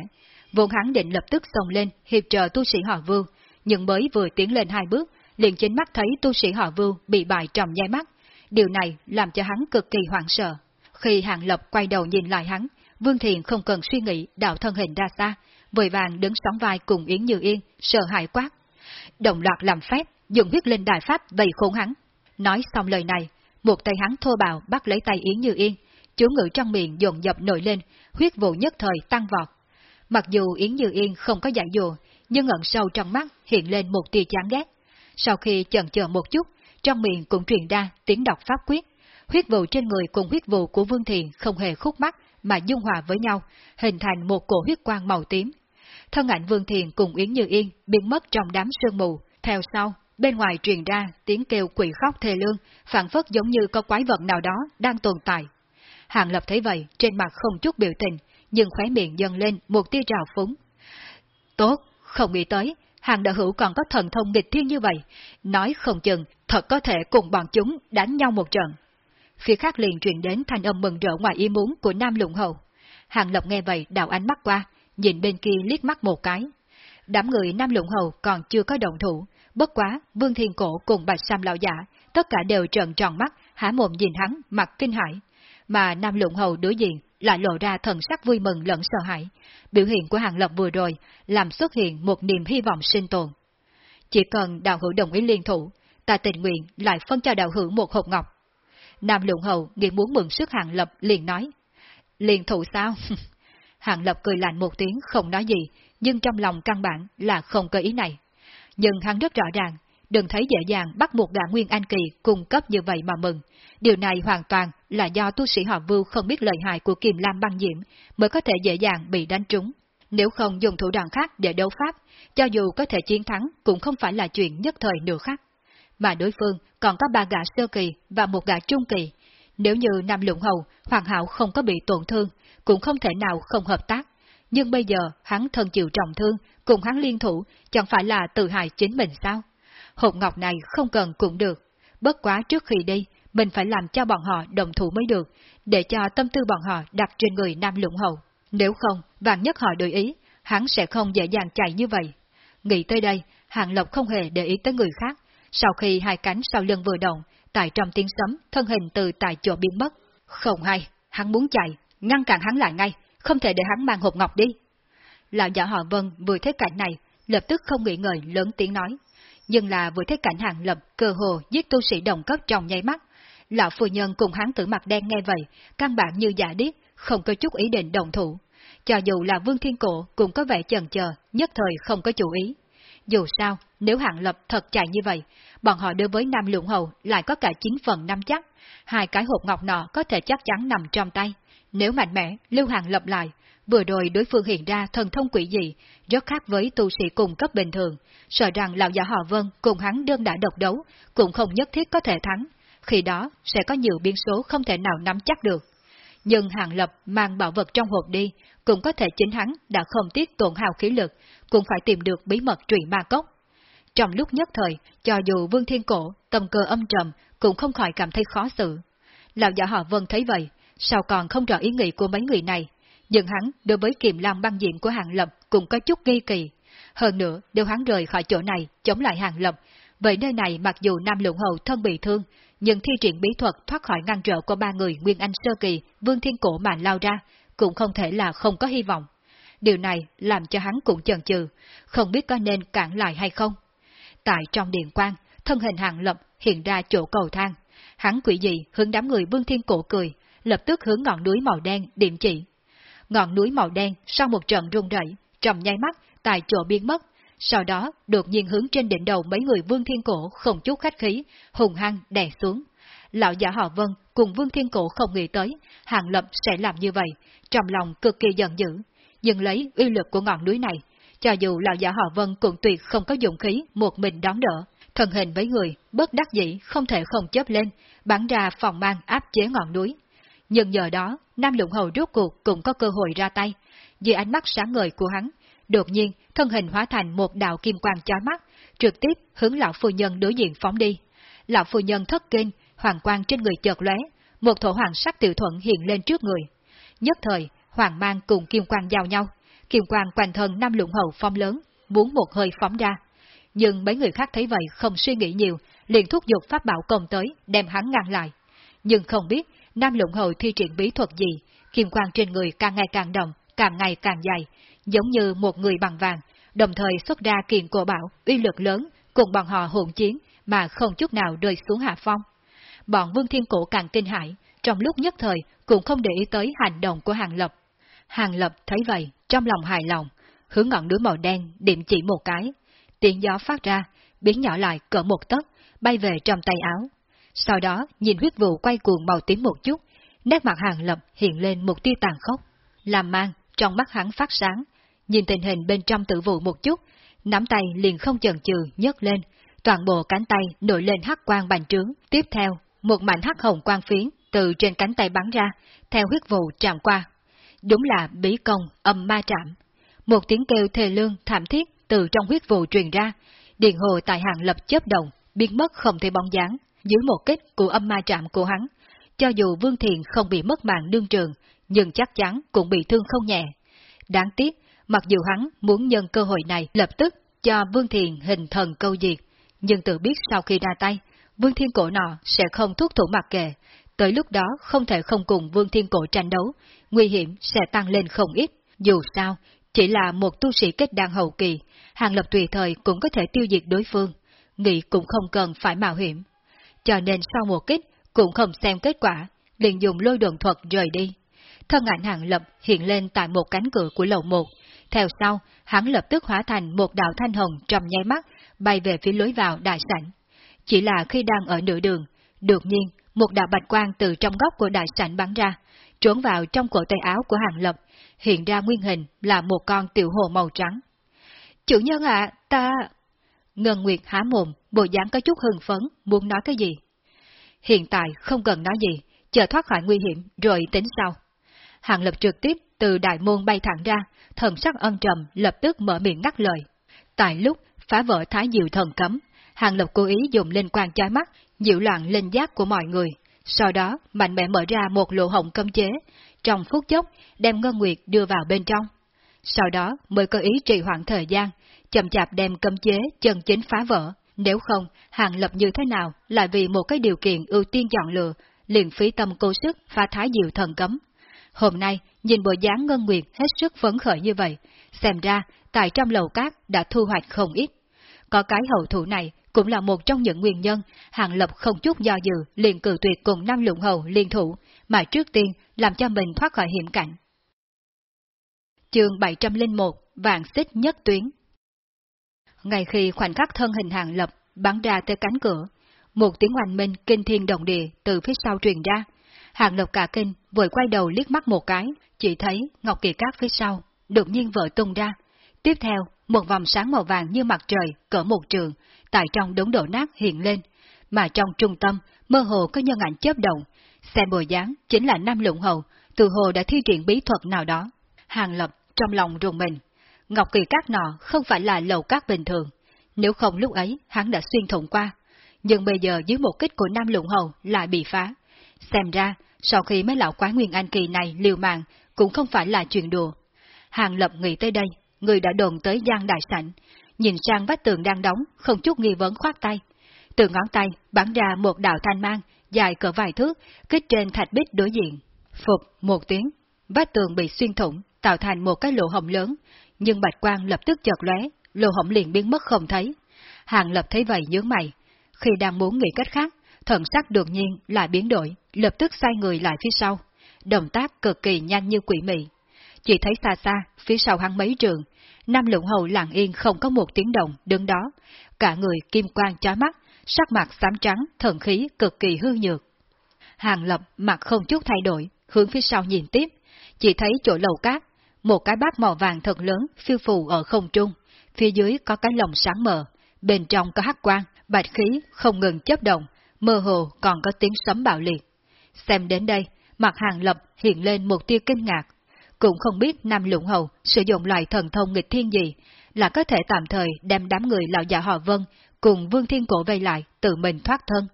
Vốn hắn định lập tức xông lên, hiệp trợ tu sĩ họ vương, nhưng mới vừa tiến lên hai bước, liền chính mắt thấy tu sĩ họ vương bị bại trong nháy mắt. Điều này làm cho hắn cực kỳ hoảng sợ. Khi Hàng Lập quay đầu nhìn lại hắn, Vương thiện không cần suy nghĩ đạo thân hình ra xa, vội vàng đứng sóng vai cùng Yến Như Yên, sợ hãi quát. Đồng loạt làm phép, dùng huyết linh đại pháp vây khốn hắn. Nói xong lời này, một tay hắn thô bạo bắt lấy tay Yến Như Yên, chú ngữ trong miệng dồn dập nổi lên, huyết vụ nhất thời tăng vọt. Mặc dù Yến Như Yên không có giải dù, nhưng ẩn sâu trong mắt hiện lên một tia chán ghét. Sau khi chần chờ một chút, trong miệng cũng truyền ra tiếng đọc pháp quyết. Huyết vụ trên người cùng huyết vụ của Vương Thiền không hề khúc mắc mà dung hòa với nhau, hình thành một cổ huyết quang màu tím. Thân ảnh Vương Thiền cùng Yến Như Yên biến mất trong đám sương mù. Theo sau, bên ngoài truyền ra tiếng kêu quỷ khóc thê lương, phản phất giống như có quái vật nào đó đang tồn tại. Hàng Lập thấy vậy, trên mặt không chút biểu tình, nhưng khóe miệng dần lên một tia trào phúng. Tốt, không nghĩ tới, hàng đạo hữu còn có thần thông nghịch thiên như vậy, nói không chừng, thật có thể cùng bọn chúng đánh nhau một trận. Phía khác liền truyền đến thanh âm mừng rỡ ngoài ý muốn của Nam Lũng Hầu. Hàng lộc nghe vậy đảo ánh mắt qua, nhìn bên kia liếc mắt một cái. Đám người Nam Lũng Hầu còn chưa có động thủ, bất quá, Vương Thiên Cổ cùng Bạch Sam Lão Giả, tất cả đều trợn tròn mắt, há mồm nhìn hắn, mặt kinh hãi. Mà Nam Lũng Hầu đối diện lại lộ ra thần sắc vui mừng lẫn sợ hãi. Biểu hiện của Hàng Lập vừa rồi làm xuất hiện một niềm hy vọng sinh tồn. Chỉ cần đạo hữu đồng ý liên thủ, ta tình nguyện lại phân cho đạo hữu một hộp ngọc. Nam Lũng hậu nghĩ muốn mượn sức Hàng Lập liền nói. Liên thủ sao? Hàng Lập cười lạnh một tiếng không nói gì, nhưng trong lòng căn bản là không có ý này. Nhưng hắn rất rõ ràng, đừng thấy dễ dàng bắt một gã nguyên anh kỳ cung cấp như vậy mà mừng. Điều này hoàn toàn là do tu sĩ họ vưu không biết lợi hại của kiềm lam băng diễm mới có thể dễ dàng bị đánh trúng. Nếu không dùng thủ đoạn khác để đấu pháp, cho dù có thể chiến thắng cũng không phải là chuyện nhất thời nửa khắc. Mà đối phương còn có ba gã sơ kỳ và một gã trung kỳ. Nếu như Nam Lũng Hầu, Hoàng Hảo không có bị tổn thương, cũng không thể nào không hợp tác. Nhưng bây giờ hắn thân chịu trọng thương, cùng hắn liên thủ, chẳng phải là tự hại chính mình sao? Hộp ngọc này không cần cũng được. Bất quá trước khi đi, mình phải làm cho bọn họ đồng thủ mới được, để cho tâm tư bọn họ đặt trên người Nam Lũng Hầu. Nếu không, vạn nhất họ đổi ý, hắn sẽ không dễ dàng chạy như vậy. Nghĩ tới đây, Hàng Lộc không hề để ý tới người khác. Sau khi hai cánh sau lưng vừa động, tại trong tiếng sấm, thân hình từ tại chỗ biến mất. Không hay, hắn muốn chạy, ngăn cản hắn lại ngay, không thể để hắn mang hộp ngọc đi. Lão giả họ Vân vừa thấy cảnh này, lập tức không nghĩ ngợi lớn tiếng nói nhưng là vừa thấy cảnh hàng lập cơ hồ giết tu sĩ đồng cấp trong nháy mắt. Lão phu nhân cùng hắn tử mặt đen nghe vậy, căn bản như giả điếc, không có chút ý định đồng thủ. Cho dù là Vương Thiên Cổ cũng có vẻ chần chờ, nhất thời không có chủ ý. Dù sao, nếu hạng lập thật chạy như vậy, bọn họ đối với Nam Lượng Hầu lại có cả 9 phần năm chắc, hai cái hộp ngọc nọ có thể chắc chắn nằm trong tay. Nếu mạnh mẽ, lưu hạng lập lại, Vừa rồi đối phương hiện ra thần thông quỷ dị, rất khác với tu sĩ cùng cấp bình thường, sợ rằng lão giả họ Vân cùng hắn đơn đã độc đấu, cũng không nhất thiết có thể thắng, khi đó sẽ có nhiều biến số không thể nào nắm chắc được. Nhưng Hàng Lập mang bảo vật trong hộp đi, cũng có thể chính hắn đã không tiếc tổn hào khí lực, cũng phải tìm được bí mật trụy ma cốc. Trong lúc nhất thời, cho dù Vương Thiên Cổ, tâm cơ âm trầm, cũng không khỏi cảm thấy khó xử. Lão giả họ Vân thấy vậy, sao còn không rõ ý nghĩ của mấy người này, nhưng hắn đối với kiềm lam băng diện của hàng lập cũng có chút nghi kỳ. Hơn nữa, nếu hắn rời khỏi chỗ này chống lại hàng lập, vậy nơi này mặc dù Nam Lượng Hầu thân bị thương, nhưng thi triển bí thuật thoát khỏi ngăn trở của ba người Nguyên Anh Sơ Kỳ, Vương Thiên Cổ mà lao ra, cũng không thể là không có hy vọng. Điều này làm cho hắn cũng chần chừ, không biết có nên cản lại hay không. Tại trong điện quan, thân hình hàng lập hiện ra chỗ cầu thang. Hắn quỷ dị hướng đám người Vương Thiên Cổ cười, lập tức hướng ngọn núi màu đen điểm chỉ ngọn núi màu đen sau một trận rung rẩy, trầm nháy mắt tại chỗ biến mất, sau đó đột nhiên hướng trên đỉnh đầu mấy người Vương Thiên Cổ không chút khách khí, hùng hăng đè xuống. Lão giả họ Vân cùng Vương Thiên Cổ không nghĩ tới, Hàng Lập sẽ làm như vậy, trong lòng cực kỳ giận dữ, nhưng lấy uy lực của ngọn núi này, cho dù lão giả họ Vân cũng tuyệt không có dụng khí một mình đón đỡ, thân hình với người, bất đắc dĩ không thể không chớp lên, bắn ra phòng mang áp chế ngọn núi, nhưng giờ đó, Nam Lũng Hầu rốt cuộc cũng có cơ hội ra tay. Dưới ánh mắt sáng ngời của hắn, đột nhiên, thân hình hóa thành một đạo kim quang chói mắt, trực tiếp hướng lão phu nhân đối diện phóng đi. Lão phu nhân thất kinh, hoàng quang trên người chợt lóe, một thổ hoàng sắc tiểu thuận hiện lên trước người. Nhất thời, hoàng mang cùng kim quang giao nhau, kim quang quanh thân nam lũng hầu phong lớn, muốn một hơi phóng ra. Nhưng mấy người khác thấy vậy không suy nghĩ nhiều, liền thúc giục pháp bảo công tới, đem hắn ngăn lại. Nhưng không biết, nam lũng hầu thi triển bí thuật gì, kim quang trên người càng ngày càng đồng, càng ngày càng dài, giống như một người bằng vàng, đồng thời xuất ra kiện cổ bảo, uy lực lớn, cùng bọn họ hỗn chiến, mà không chút nào rơi xuống hạ phong. Bọn vương thiên cổ càng kinh hãi, trong lúc nhất thời cũng không để ý tới hành động của Hàng Lập. Hàng Lập thấy vậy, trong lòng hài lòng, hướng ngọn núi màu đen điểm chỉ một cái. Tiếng gió phát ra, biến nhỏ lại cỡ một tấc, bay về trong tay áo. Sau đó, nhìn huyết vụ quay cuồng màu tím một chút, nét mặt Hàng Lập hiện lên một tia tàn khốc. Làm mang, trong mắt hắn phát sáng, nhìn tình hình bên trong tử vụ một chút, nắm tay liền không chần chừ nhấc lên, toàn bộ cánh tay nổi lên hắc quang bành trướng, tiếp theo, một mảnh hắc hồng quang phiến từ trên cánh tay bắn ra, theo huyết vụ chạm qua. Đúng là bí công âm ma trạm. Một tiếng kêu thề lương thảm thiết từ trong huyết vụ truyền ra, điện hồ tại hàng lập chớp động, biến mất không thể bóng dáng, dưới một kích của âm ma trạm của hắn. Cho dù Vương Thiền không bị mất mạng đương trường, nhưng chắc chắn cũng bị thương không nhẹ. Đáng tiếc, mặc dù hắn muốn nhân cơ hội này lập tức cho Vương Thiền hình thần câu diệt, nhưng tự biết sau khi ra tay, Vương Thiên Cổ nọ sẽ không thuốc thủ mặc kệ, tới lúc đó không thể không cùng Vương Thiên Cổ tranh đấu, nguy hiểm sẽ tăng lên không ít. Dù sao, chỉ là một tu sĩ kết đan hậu kỳ, Hàng Lập tùy thời cũng có thể tiêu diệt đối phương, nghĩ cũng không cần phải mạo hiểm. Cho nên sau một kích, cũng không xem kết quả, liền dùng lôi đồn thuật rời đi. Thân ảnh Hàng Lập hiện lên tại một cánh cửa của lầu một, theo sau, hắn lập tức hóa thành một đạo thanh hồng trong nháy mắt, bay về phía lối vào đại sảnh. Chỉ là khi đang ở nửa đường, đột nhiên, một đạo bạch quang từ trong góc của đại sảnh bắn ra, trốn vào trong cổ tay áo của Hàng Lập, hiện ra nguyên hình là một con tiểu hồ màu trắng. Chủ nhân ạ, ta... Ngân Nguyệt há mồm, bộ dáng có chút hưng phấn, muốn nói cái gì? Hiện tại không cần nói gì, chờ thoát khỏi nguy hiểm rồi tính sau. Hàng Lập trực tiếp từ đại môn bay thẳng ra, thần sắc âm trầm lập tức mở miệng ngắt lời. Tại lúc phá vỡ thái diệu thần cấm, Hàng Lập cố ý dùng linh quang chói mắt, dịu loạn linh giác của mọi người. Sau đó, mạnh mẽ mở ra một lỗ hổng cấm chế, trong phút chốc đem Ngân Nguyệt đưa vào bên trong. Sau đó mới có ý trì hoãn thời gian, chậm chạp đem cấm chế chân chính phá vỡ. Nếu không, Hàng Lập như thế nào lại vì một cái điều kiện ưu tiên chọn lựa, liền phí tâm cố sức phá thái diệu thần cấm. Hôm nay, nhìn bộ dáng Ngân Nguyệt hết sức phấn khởi như vậy, xem ra tại trong lầu cát đã thu hoạch không ít. Có cái hậu thủ này cũng là một trong những nguyên nhân Hàng Lập không chút do dự liền cử tuyệt cùng năm lụng hầu liên thủ, mà trước tiên làm cho mình thoát khỏi hiểm cảnh. Chương 701 Vạn xích nhất tuyến ngay khi khoảnh khắc thân hình Hàng Lập bắn ra tới cánh cửa, một tiếng hoành minh kinh thiên động địa từ phía sau truyền ra. Hàng Lập cả kinh vội quay đầu liếc mắt một cái, chỉ thấy Ngọc Kỳ Cát phía sau, đột nhiên vỡ tung ra. Tiếp theo, một vòng sáng màu vàng như mặt trời, cỡ một trường, tại trong đống đổ nát hiện lên, mà trong trung tâm, mơ hồ có nhân ảnh chớp động, xem bồi dáng chính là Nam Lũng Hầu, từ hồ đã thi triển bí thuật nào đó. Hàng Lập trong lòng rùng mình, Ngọc Kỳ Cát nọ không phải là lầu cát bình thường, nếu không lúc ấy hắn đã xuyên thủng qua, nhưng bây giờ dưới một kích của Nam Lũng Hầu lại bị phá. Xem ra, sau khi mấy lão quái nguyên anh kỳ này liều mạng, cũng không phải là chuyện đùa. Hàng Lập nghĩ tới đây, người đã đồn tới gian đại sảnh, nhìn sang vách tường đang đóng, không chút nghi vấn khoát tay. Từ ngón tay bắn ra một đạo thanh mang, dài cỡ vài thước, kích trên thạch bích đối diện. Phục một tiếng, vách tường bị xuyên thủng, tạo thành một cái lỗ hổng lớn, nhưng bạch quang lập tức chợt lóe, lỗ hổng liền biến mất không thấy. Hàng lập thấy vậy nhướng mày, khi đang muốn nghĩ cách khác, thần sắc đột nhiên lại biến đổi, lập tức xoay người lại phía sau, động tác cực kỳ nhanh như quỷ mị. Chỉ thấy xa xa, phía sau hắn mấy trường, Nam Lũng Hầu lặng yên không có một tiếng động đứng đó, cả người kim quang chói mắt, sắc mặt xám trắng, thần khí cực kỳ hư nhược. Hàng Lập mặt không chút thay đổi, hướng phía sau nhìn tiếp, chỉ thấy chỗ lầu cát, một cái bát màu vàng thật lớn phiêu phù ở không trung, phía dưới có cái lồng sáng mờ, bên trong có hắc quang, bạch khí không ngừng chấp động, mơ hồ còn có tiếng sấm bạo liệt. Xem đến đây, mặt Hàng Lập hiện lên một tia kinh ngạc, cũng không biết Nam Lũng Hầu sử dụng loại thần thông nghịch thiên gì, là có thể tạm thời đem đám người lão già họ Vân cùng Vương Thiên Cổ vây lại, tự mình thoát thân.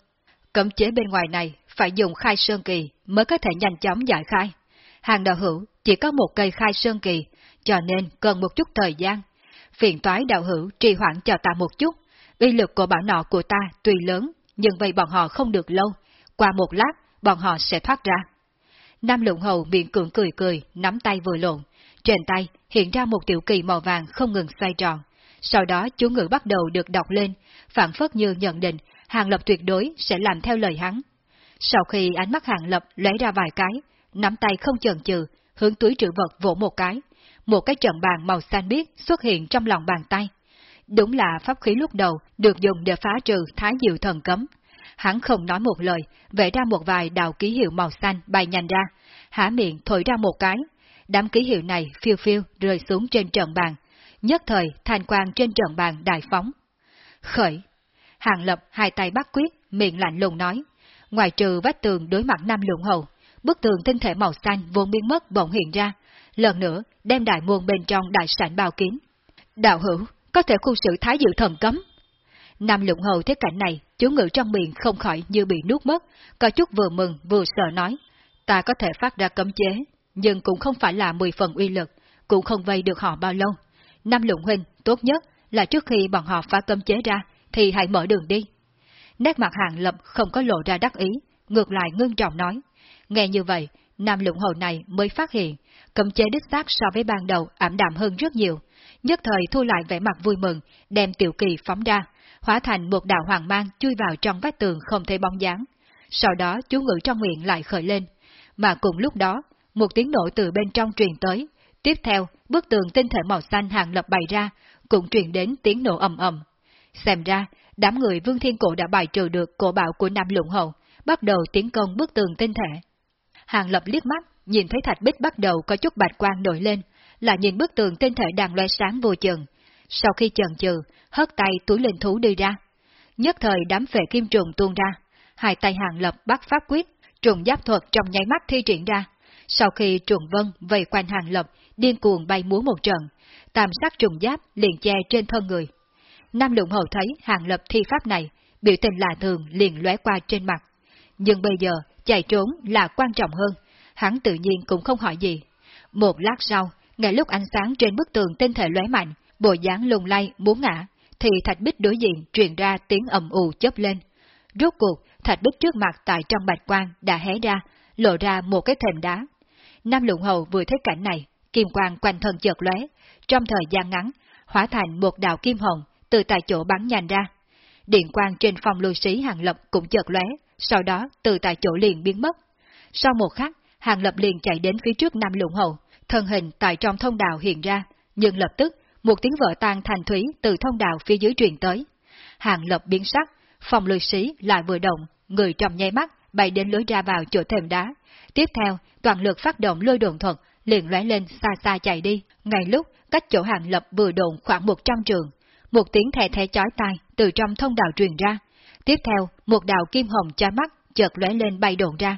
Cấm chế bên ngoài này phải dùng khai sơn kỳ mới có thể nhanh chóng giải khai. Hàng đạo hữu chỉ có một cây khai sơn kỳ, cho nên cần một chút thời gian. Phiền toái đạo hữu trì hoãn cho ta một chút, uy lực của bảo nọ của ta tuy lớn, nhưng vậy bọn họ không được lâu, qua một lát bọn họ sẽ thoát ra. Nam lụng hầu miệng cưỡng cười cười, nắm tay vừa lộn, trên tay hiện ra một tiểu kỳ màu vàng không ngừng xoay tròn. Sau đó chú ngữ bắt đầu được đọc lên, phản phất như nhận định Hàng Lập tuyệt đối sẽ làm theo lời hắn. Sau khi ánh mắt Hàng Lập lấy ra vài cái, nắm tay không chần chừ, hướng túi trữ vật vỗ một cái. Một cái trận bàn màu xanh biếc xuất hiện trong lòng bàn tay. Đúng là pháp khí lúc đầu được dùng để phá trừ thái diệu thần cấm. Hắn không nói một lời, vẽ ra một vài đạo ký hiệu màu xanh bay nhanh ra, há miệng thổi ra một cái. Đám ký hiệu này phiêu phiêu rơi xuống trên trận bàn. Nhất thời thanh quang trên trận bàn đại phóng. Khởi, Hàng Lập hai tay bắt quyết, miệng lạnh lùng nói. Ngoài trừ vách tường đối mặt Nam Lượng Hầu, bức tường tinh thể màu xanh vốn biến mất bỗng hiện ra, lần nữa đem đại môn bên trong đại sảnh bao kín. Đạo hữu, có thể khu sự thái dự thần cấm. Nam lụng Hầu thấy cảnh này, chú ngự trong miệng không khỏi như bị nuốt mất, có chút vừa mừng vừa sợ nói. Ta có thể phát ra cấm chế, nhưng cũng không phải là 10 phần uy lực, cũng không vây được họ bao lâu. Nam lụng Huynh, tốt nhất là trước khi bọn họ phá cấm chế ra, thì hãy mở đường đi. Nét mặt hàng lập không có lộ ra đắc ý, ngược lại ngưng trọng nói. Nghe như vậy, nam lũng hầu này mới phát hiện, cấm chế đích xác so với ban đầu ảm đạm hơn rất nhiều, nhất thời thu lại vẻ mặt vui mừng, đem tiểu kỳ phóng ra, hóa thành một đạo hoàng mang chui vào trong vách tường không thấy bóng dáng. Sau đó chú ngữ trong miệng lại khởi lên, mà cùng lúc đó, một tiếng nổ từ bên trong truyền tới. Tiếp theo, bức tường tinh thể màu xanh hàng lập bày ra, cũng truyền đến tiếng nổ ầm ầm, Xem ra, đám người Vương Thiên Cổ đã bài trừ được cổ bảo của Nam Lũng Hậu, bắt đầu tiến công bức tường tinh thể. Hàng Lập liếc mắt, nhìn thấy thạch bích bắt đầu có chút bạch quang nổi lên, là nhìn bức tường tinh thể đang loe sáng vô chừng. Sau khi chần chừ, hất tay túi linh thú đi ra. Nhất thời đám phệ kim trùng tuôn ra, hai tay Hàng Lập bắt pháp quyết, trùng giáp thuật trong nháy mắt thi triển ra. Sau khi trùng vân vây quanh Hàng Lập, điên cuồng bay múa một trận, tam sắc trùng giáp liền che trên thân người. Nam Lượng Hầu thấy hàng lập thi pháp này, biểu tình lạ thường liền lóe qua trên mặt. Nhưng bây giờ, chạy trốn là quan trọng hơn, hắn tự nhiên cũng không hỏi gì. Một lát sau, ngay lúc ánh sáng trên bức tường tinh thể lóe mạnh, bộ dáng lùng lay muốn ngã, thì thạch bích đối diện truyền ra tiếng ầm ù chớp lên. Rốt cuộc, thạch bích trước mặt tại trong bạch quang đã hé ra, lộ ra một cái thềm đá. Nam lụng Hầu vừa thấy cảnh này, kim quang quanh thân chợt lóe, trong thời gian ngắn, hóa thành một đạo kim hồng, từ tại chỗ bắn nhanh ra. Điện quang trên phòng lưu sĩ Hàng Lập cũng chợt lóe, sau đó từ tại chỗ liền biến mất. Sau một khắc, Hàng Lập liền chạy đến phía trước Nam Lũng Hậu, thân hình tại trong thông đạo hiện ra, nhưng lập tức một tiếng vỡ tan thành thúy từ thông đạo phía dưới truyền tới. Hàng Lập biến sắc, phòng lưu sĩ lại vừa động, người trong nháy mắt bay đến lối ra vào chỗ thềm đá. Tiếp theo, toàn lực phát động lôi đồn thuật, liền lóe lên xa xa chạy đi, ngay lúc cách chỗ Hàng Lập vừa đồn khoảng 100 trường, một tiếng thè thè chói tai từ trong thông đạo truyền ra. Tiếp theo, một đạo kim hồng chói mắt chợt lóe lên bay đồn ra.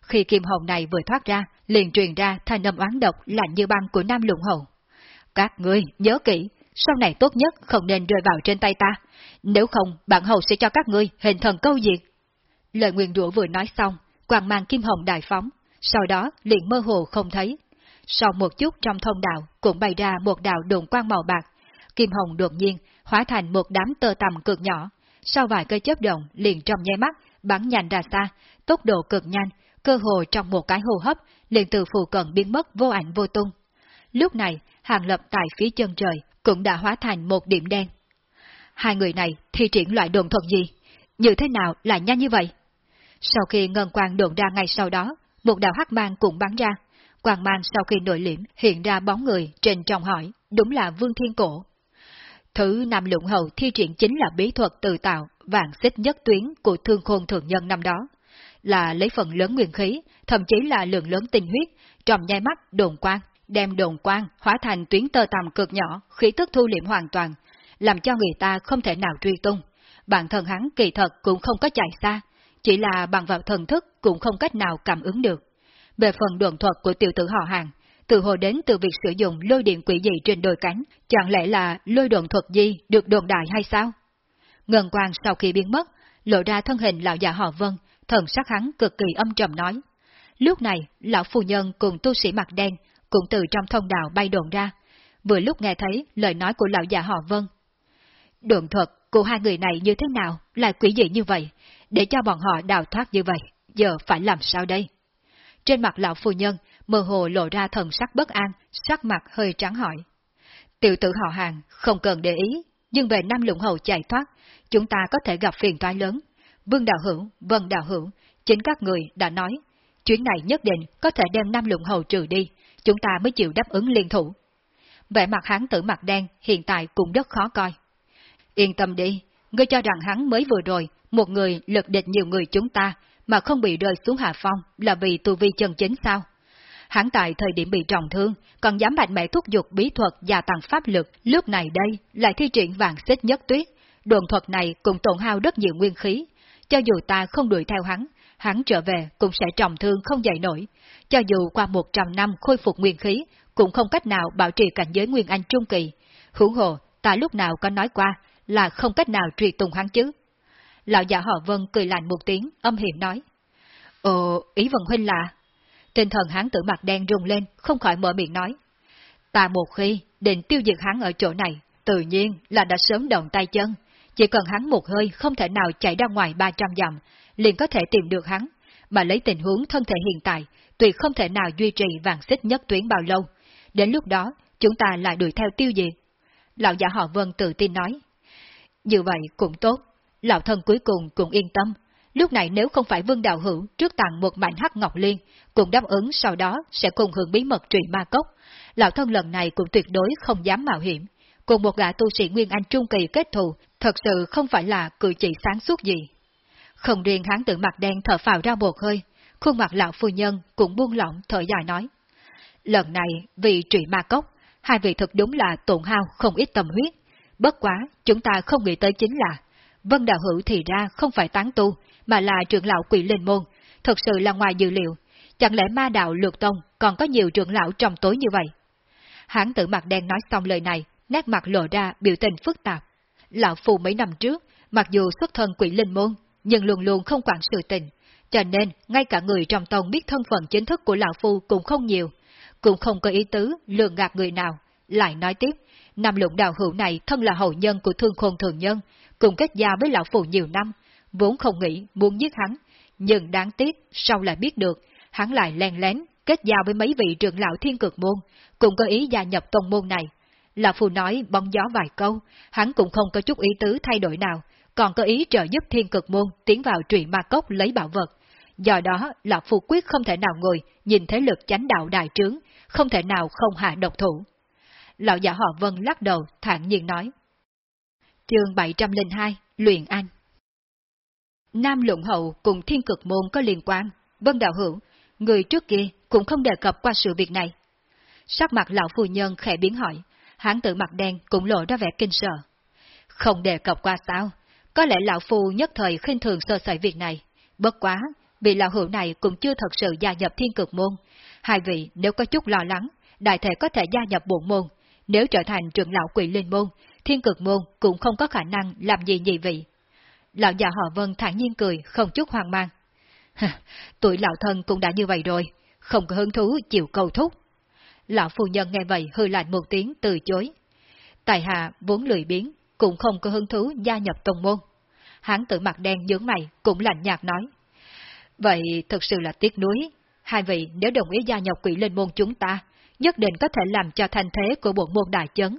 Khi kim hồng này vừa thoát ra, liền truyền ra thành âm oán độc lạnh như băng của Nam Lũng Hầu. Các ngươi nhớ kỹ, sau này tốt nhất không nên rơi vào trên tay ta, nếu không bạn hầu sẽ cho các ngươi hình thần câu diệt. Lời nguyền rủa vừa nói xong, quang mang kim hồng đại phóng, sau đó liền mơ hồ không thấy. Sau một chút trong thông đạo cũng bay ra một đạo đồn quang màu bạc, Kim Hồng đột nhiên hóa thành một đám tơ tầm cực nhỏ, sau vài cây chớp động liền trong nháy mắt bắn nhanh ra xa, tốc độ cực nhanh, cơ hồ trong một cái hô hấp liền từ phù cận biến mất vô ảnh vô tung. Lúc này, hàng lập tại phía chân trời cũng đã hóa thành một điểm đen. Hai người này thi triển loại đồn thuật gì? Như thế nào lại nhanh như vậy? Sau khi ngân quang đồn ra ngay sau đó, một đạo hắc mang cũng bắn ra. Quang mang sau khi nội liễm hiện ra bóng người trên trong hỏi, đúng là Vương Thiên Cổ. Thứ Nam Lũng Hầu thi triển chính là bí thuật tự tạo vạn xích nhất tuyến của thương khôn thượng nhân năm đó. Là lấy phần lớn nguyên khí, thậm chí là lượng lớn tinh huyết, trong nhai mắt đồn quang, đem đồn quang hóa thành tuyến tơ tầm cực nhỏ, khí tức thu liệm hoàn toàn, làm cho người ta không thể nào truy tung. Bản thân hắn kỳ thật cũng không có chạy xa, chỉ là bằng vào thần thức cũng không cách nào cảm ứng được. Về phần đồn thuật của tiểu tử họ hàng, từ hồ đến từ việc sử dụng lôi điện quỷ dị trên đôi cánh, chẳng lẽ là lôi đồn thuật gì được đồn đại hay sao? Ngân quang sau khi biến mất, lộ ra thân hình lão già họ Vân, thần sắc hắn cực kỳ âm trầm nói. Lúc này, lão phu nhân cùng tu sĩ mặt đen cũng từ trong thông đạo bay đồn ra, vừa lúc nghe thấy lời nói của lão già họ Vân. Đồn thuật của hai người này như thế nào, lại quỷ dị như vậy, để cho bọn họ đào thoát như vậy, giờ phải làm sao đây? Trên mặt lão phu nhân, mơ hồ lộ ra thần sắc bất an, sắc mặt hơi trắng hỏi. Tiểu tử họ hàng, không cần để ý, nhưng về năm lũng hầu chạy thoát, chúng ta có thể gặp phiền toái lớn. Vương Đạo Hữu, Vân Đạo Hữu, chính các người đã nói, chuyến này nhất định có thể đem năm lũng hầu trừ đi, chúng ta mới chịu đáp ứng liên thủ. Vẻ mặt hắn tử mặt đen hiện tại cũng rất khó coi. Yên tâm đi, ngươi cho rằng hắn mới vừa rồi, một người lực địch nhiều người chúng ta, mà không bị rơi xuống hạ phong là vì tu vi chân chính sao? Hắn tại thời điểm bị trọng thương, còn dám mạnh mẽ thúc giục bí thuật gia tăng pháp lực, lúc này đây lại thi triển vàng xích nhất tuyết. Đồn thuật này cũng tổn hao rất nhiều nguyên khí. Cho dù ta không đuổi theo hắn, hắn trở về cũng sẽ trọng thương không dậy nổi. Cho dù qua 100 năm khôi phục nguyên khí, cũng không cách nào bảo trì cảnh giới Nguyên Anh Trung Kỳ. Hữu hồ, ta lúc nào có nói qua là không cách nào truy tùng hắn chứ. Lão giả họ Vân cười lạnh một tiếng, âm hiểm nói. Ồ, ý Vân Huynh là... Tinh thần hắn tử mặt đen rung lên, không khỏi mở miệng nói. Ta một khi định tiêu diệt hắn ở chỗ này, tự nhiên là đã sớm động tay chân. Chỉ cần hắn một hơi không thể nào chạy ra ngoài 300 dặm, liền có thể tìm được hắn. Mà lấy tình huống thân thể hiện tại, tuyệt không thể nào duy trì vàng xích nhất tuyến bao lâu. Đến lúc đó, chúng ta lại đuổi theo tiêu diệt. Lão giả họ Vân tự tin nói. Như vậy cũng tốt, lão thân cuối cùng cũng yên tâm. Lúc này nếu không phải Vương Đạo Hữu trước tặng một mảnh hắc ngọc liên, cùng đáp ứng sau đó sẽ cùng hưởng bí mật trụy ma cốc, lão thân lần này cũng tuyệt đối không dám mạo hiểm. Cùng một gã tu sĩ Nguyên Anh Trung Kỳ kết thù, thật sự không phải là cử chỉ sáng suốt gì. Không riêng hán tự mặt đen thở phào ra một hơi, khuôn mặt lão phu nhân cũng buông lỏng thở dài nói. Lần này, vì trụy ma cốc, hai vị thật đúng là tổn hao không ít tâm huyết. Bất quá, chúng ta không nghĩ tới chính là, Vân Đạo Hữu thì ra không phải tán tu, mà là trưởng lão quỷ linh môn, thật sự là ngoài dự liệu. Chẳng lẽ ma đạo lược tông còn có nhiều trưởng lão trong tối như vậy? Hán tử mặt đen nói xong lời này, nét mặt lộ ra biểu tình phức tạp. Lão phù mấy năm trước, mặc dù xuất thân quỷ linh môn, nhưng luôn luôn không quản sự tình, cho nên ngay cả người trong tông biết thân phận chính thức của lão phu cũng không nhiều, cũng không có ý tứ lường gạt người nào. Lại nói tiếp, Nam lũng đạo hữu này thân là hậu nhân của thương khôn thường nhân, cùng kết giao với lão phù nhiều năm, vốn không nghĩ muốn giết hắn, nhưng đáng tiếc sau lại biết được, hắn lại len lén kết giao với mấy vị trưởng lão thiên cực môn, cũng có ý gia nhập tông môn này. Lão phù nói bóng gió vài câu, hắn cũng không có chút ý tứ thay đổi nào, còn có ý trợ giúp thiên cực môn tiến vào trụy ma cốc lấy bảo vật. Do đó, Lão Phu quyết không thể nào ngồi nhìn thế lực chánh đạo đại trướng, không thể nào không hạ độc thủ. Lão giả họ Vân lắc đầu, thản nhiên nói. Chương 702, Luyện Anh Nam Luận Hậu cùng Thiên Cực Môn có liên quan, Vân Đạo Hữu, người trước kia cũng không đề cập qua sự việc này. Sắc mặt lão phu nhân khẽ biến hỏi, hãng tự mặt đen cũng lộ ra vẻ kinh sợ. Không đề cập qua sao, có lẽ lão phu nhất thời khinh thường sơ sẩy việc này. Bất quá, vị lão hữu này cũng chưa thật sự gia nhập thiên cực môn. Hai vị nếu có chút lo lắng, đại thể có thể gia nhập bổn môn. Nếu trở thành trưởng lão quỷ linh môn, thiên cực môn cũng không có khả năng làm gì nhị vị. Lão già họ Vân thản nhiên cười, không chút hoang mang. Tuổi lão thân cũng đã như vậy rồi, không có hứng thú chịu cầu thúc. Lão phu nhân nghe vậy hư lạnh một tiếng từ chối. Tài hạ vốn lười biến, cũng không có hứng thú gia nhập tông môn. Hán tử mặt đen nhướng mày, cũng lạnh nhạt nói. Vậy thực sự là tiếc nuối. Hai vị nếu đồng ý gia nhập quỷ linh môn chúng ta, nhất định có thể làm cho thành thế của bộ môn đại chấn.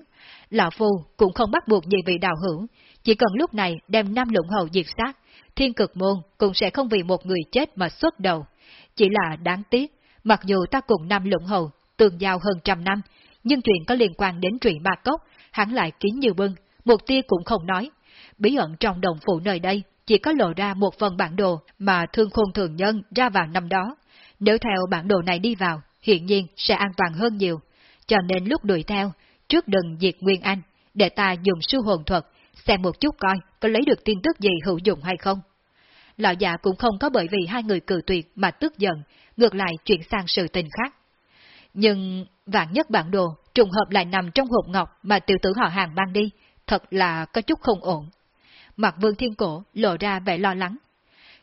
Lão Phu cũng không bắt buộc gì vị đạo hữu, chỉ cần lúc này đem năm lũng hầu diệt sát, thiên cực môn cũng sẽ không vì một người chết mà xuất đầu. Chỉ là đáng tiếc, mặc dù ta cùng năm lũng hầu tương giao hơn trăm năm, nhưng chuyện có liên quan đến trụy ma cốc, hắn lại kín như bưng, một tia cũng không nói. Bí ẩn trong đồng phủ nơi đây chỉ có lộ ra một phần bản đồ mà thương khôn thường nhân ra vào năm đó. Nếu theo bản đồ này đi vào, hiện nhiên sẽ an toàn hơn nhiều. Cho nên lúc đuổi theo, trước đừng diệt Nguyên Anh, để ta dùng sư hồn thuật, xem một chút coi có lấy được tin tức gì hữu dụng hay không. Lão già cũng không có bởi vì hai người cử tuyệt mà tức giận, ngược lại chuyển sang sự tình khác. Nhưng vạn nhất bản đồ trùng hợp lại nằm trong hộp ngọc mà tiểu tử họ hàng mang đi, thật là có chút không ổn. Mặt vương thiên cổ lộ ra vẻ lo lắng.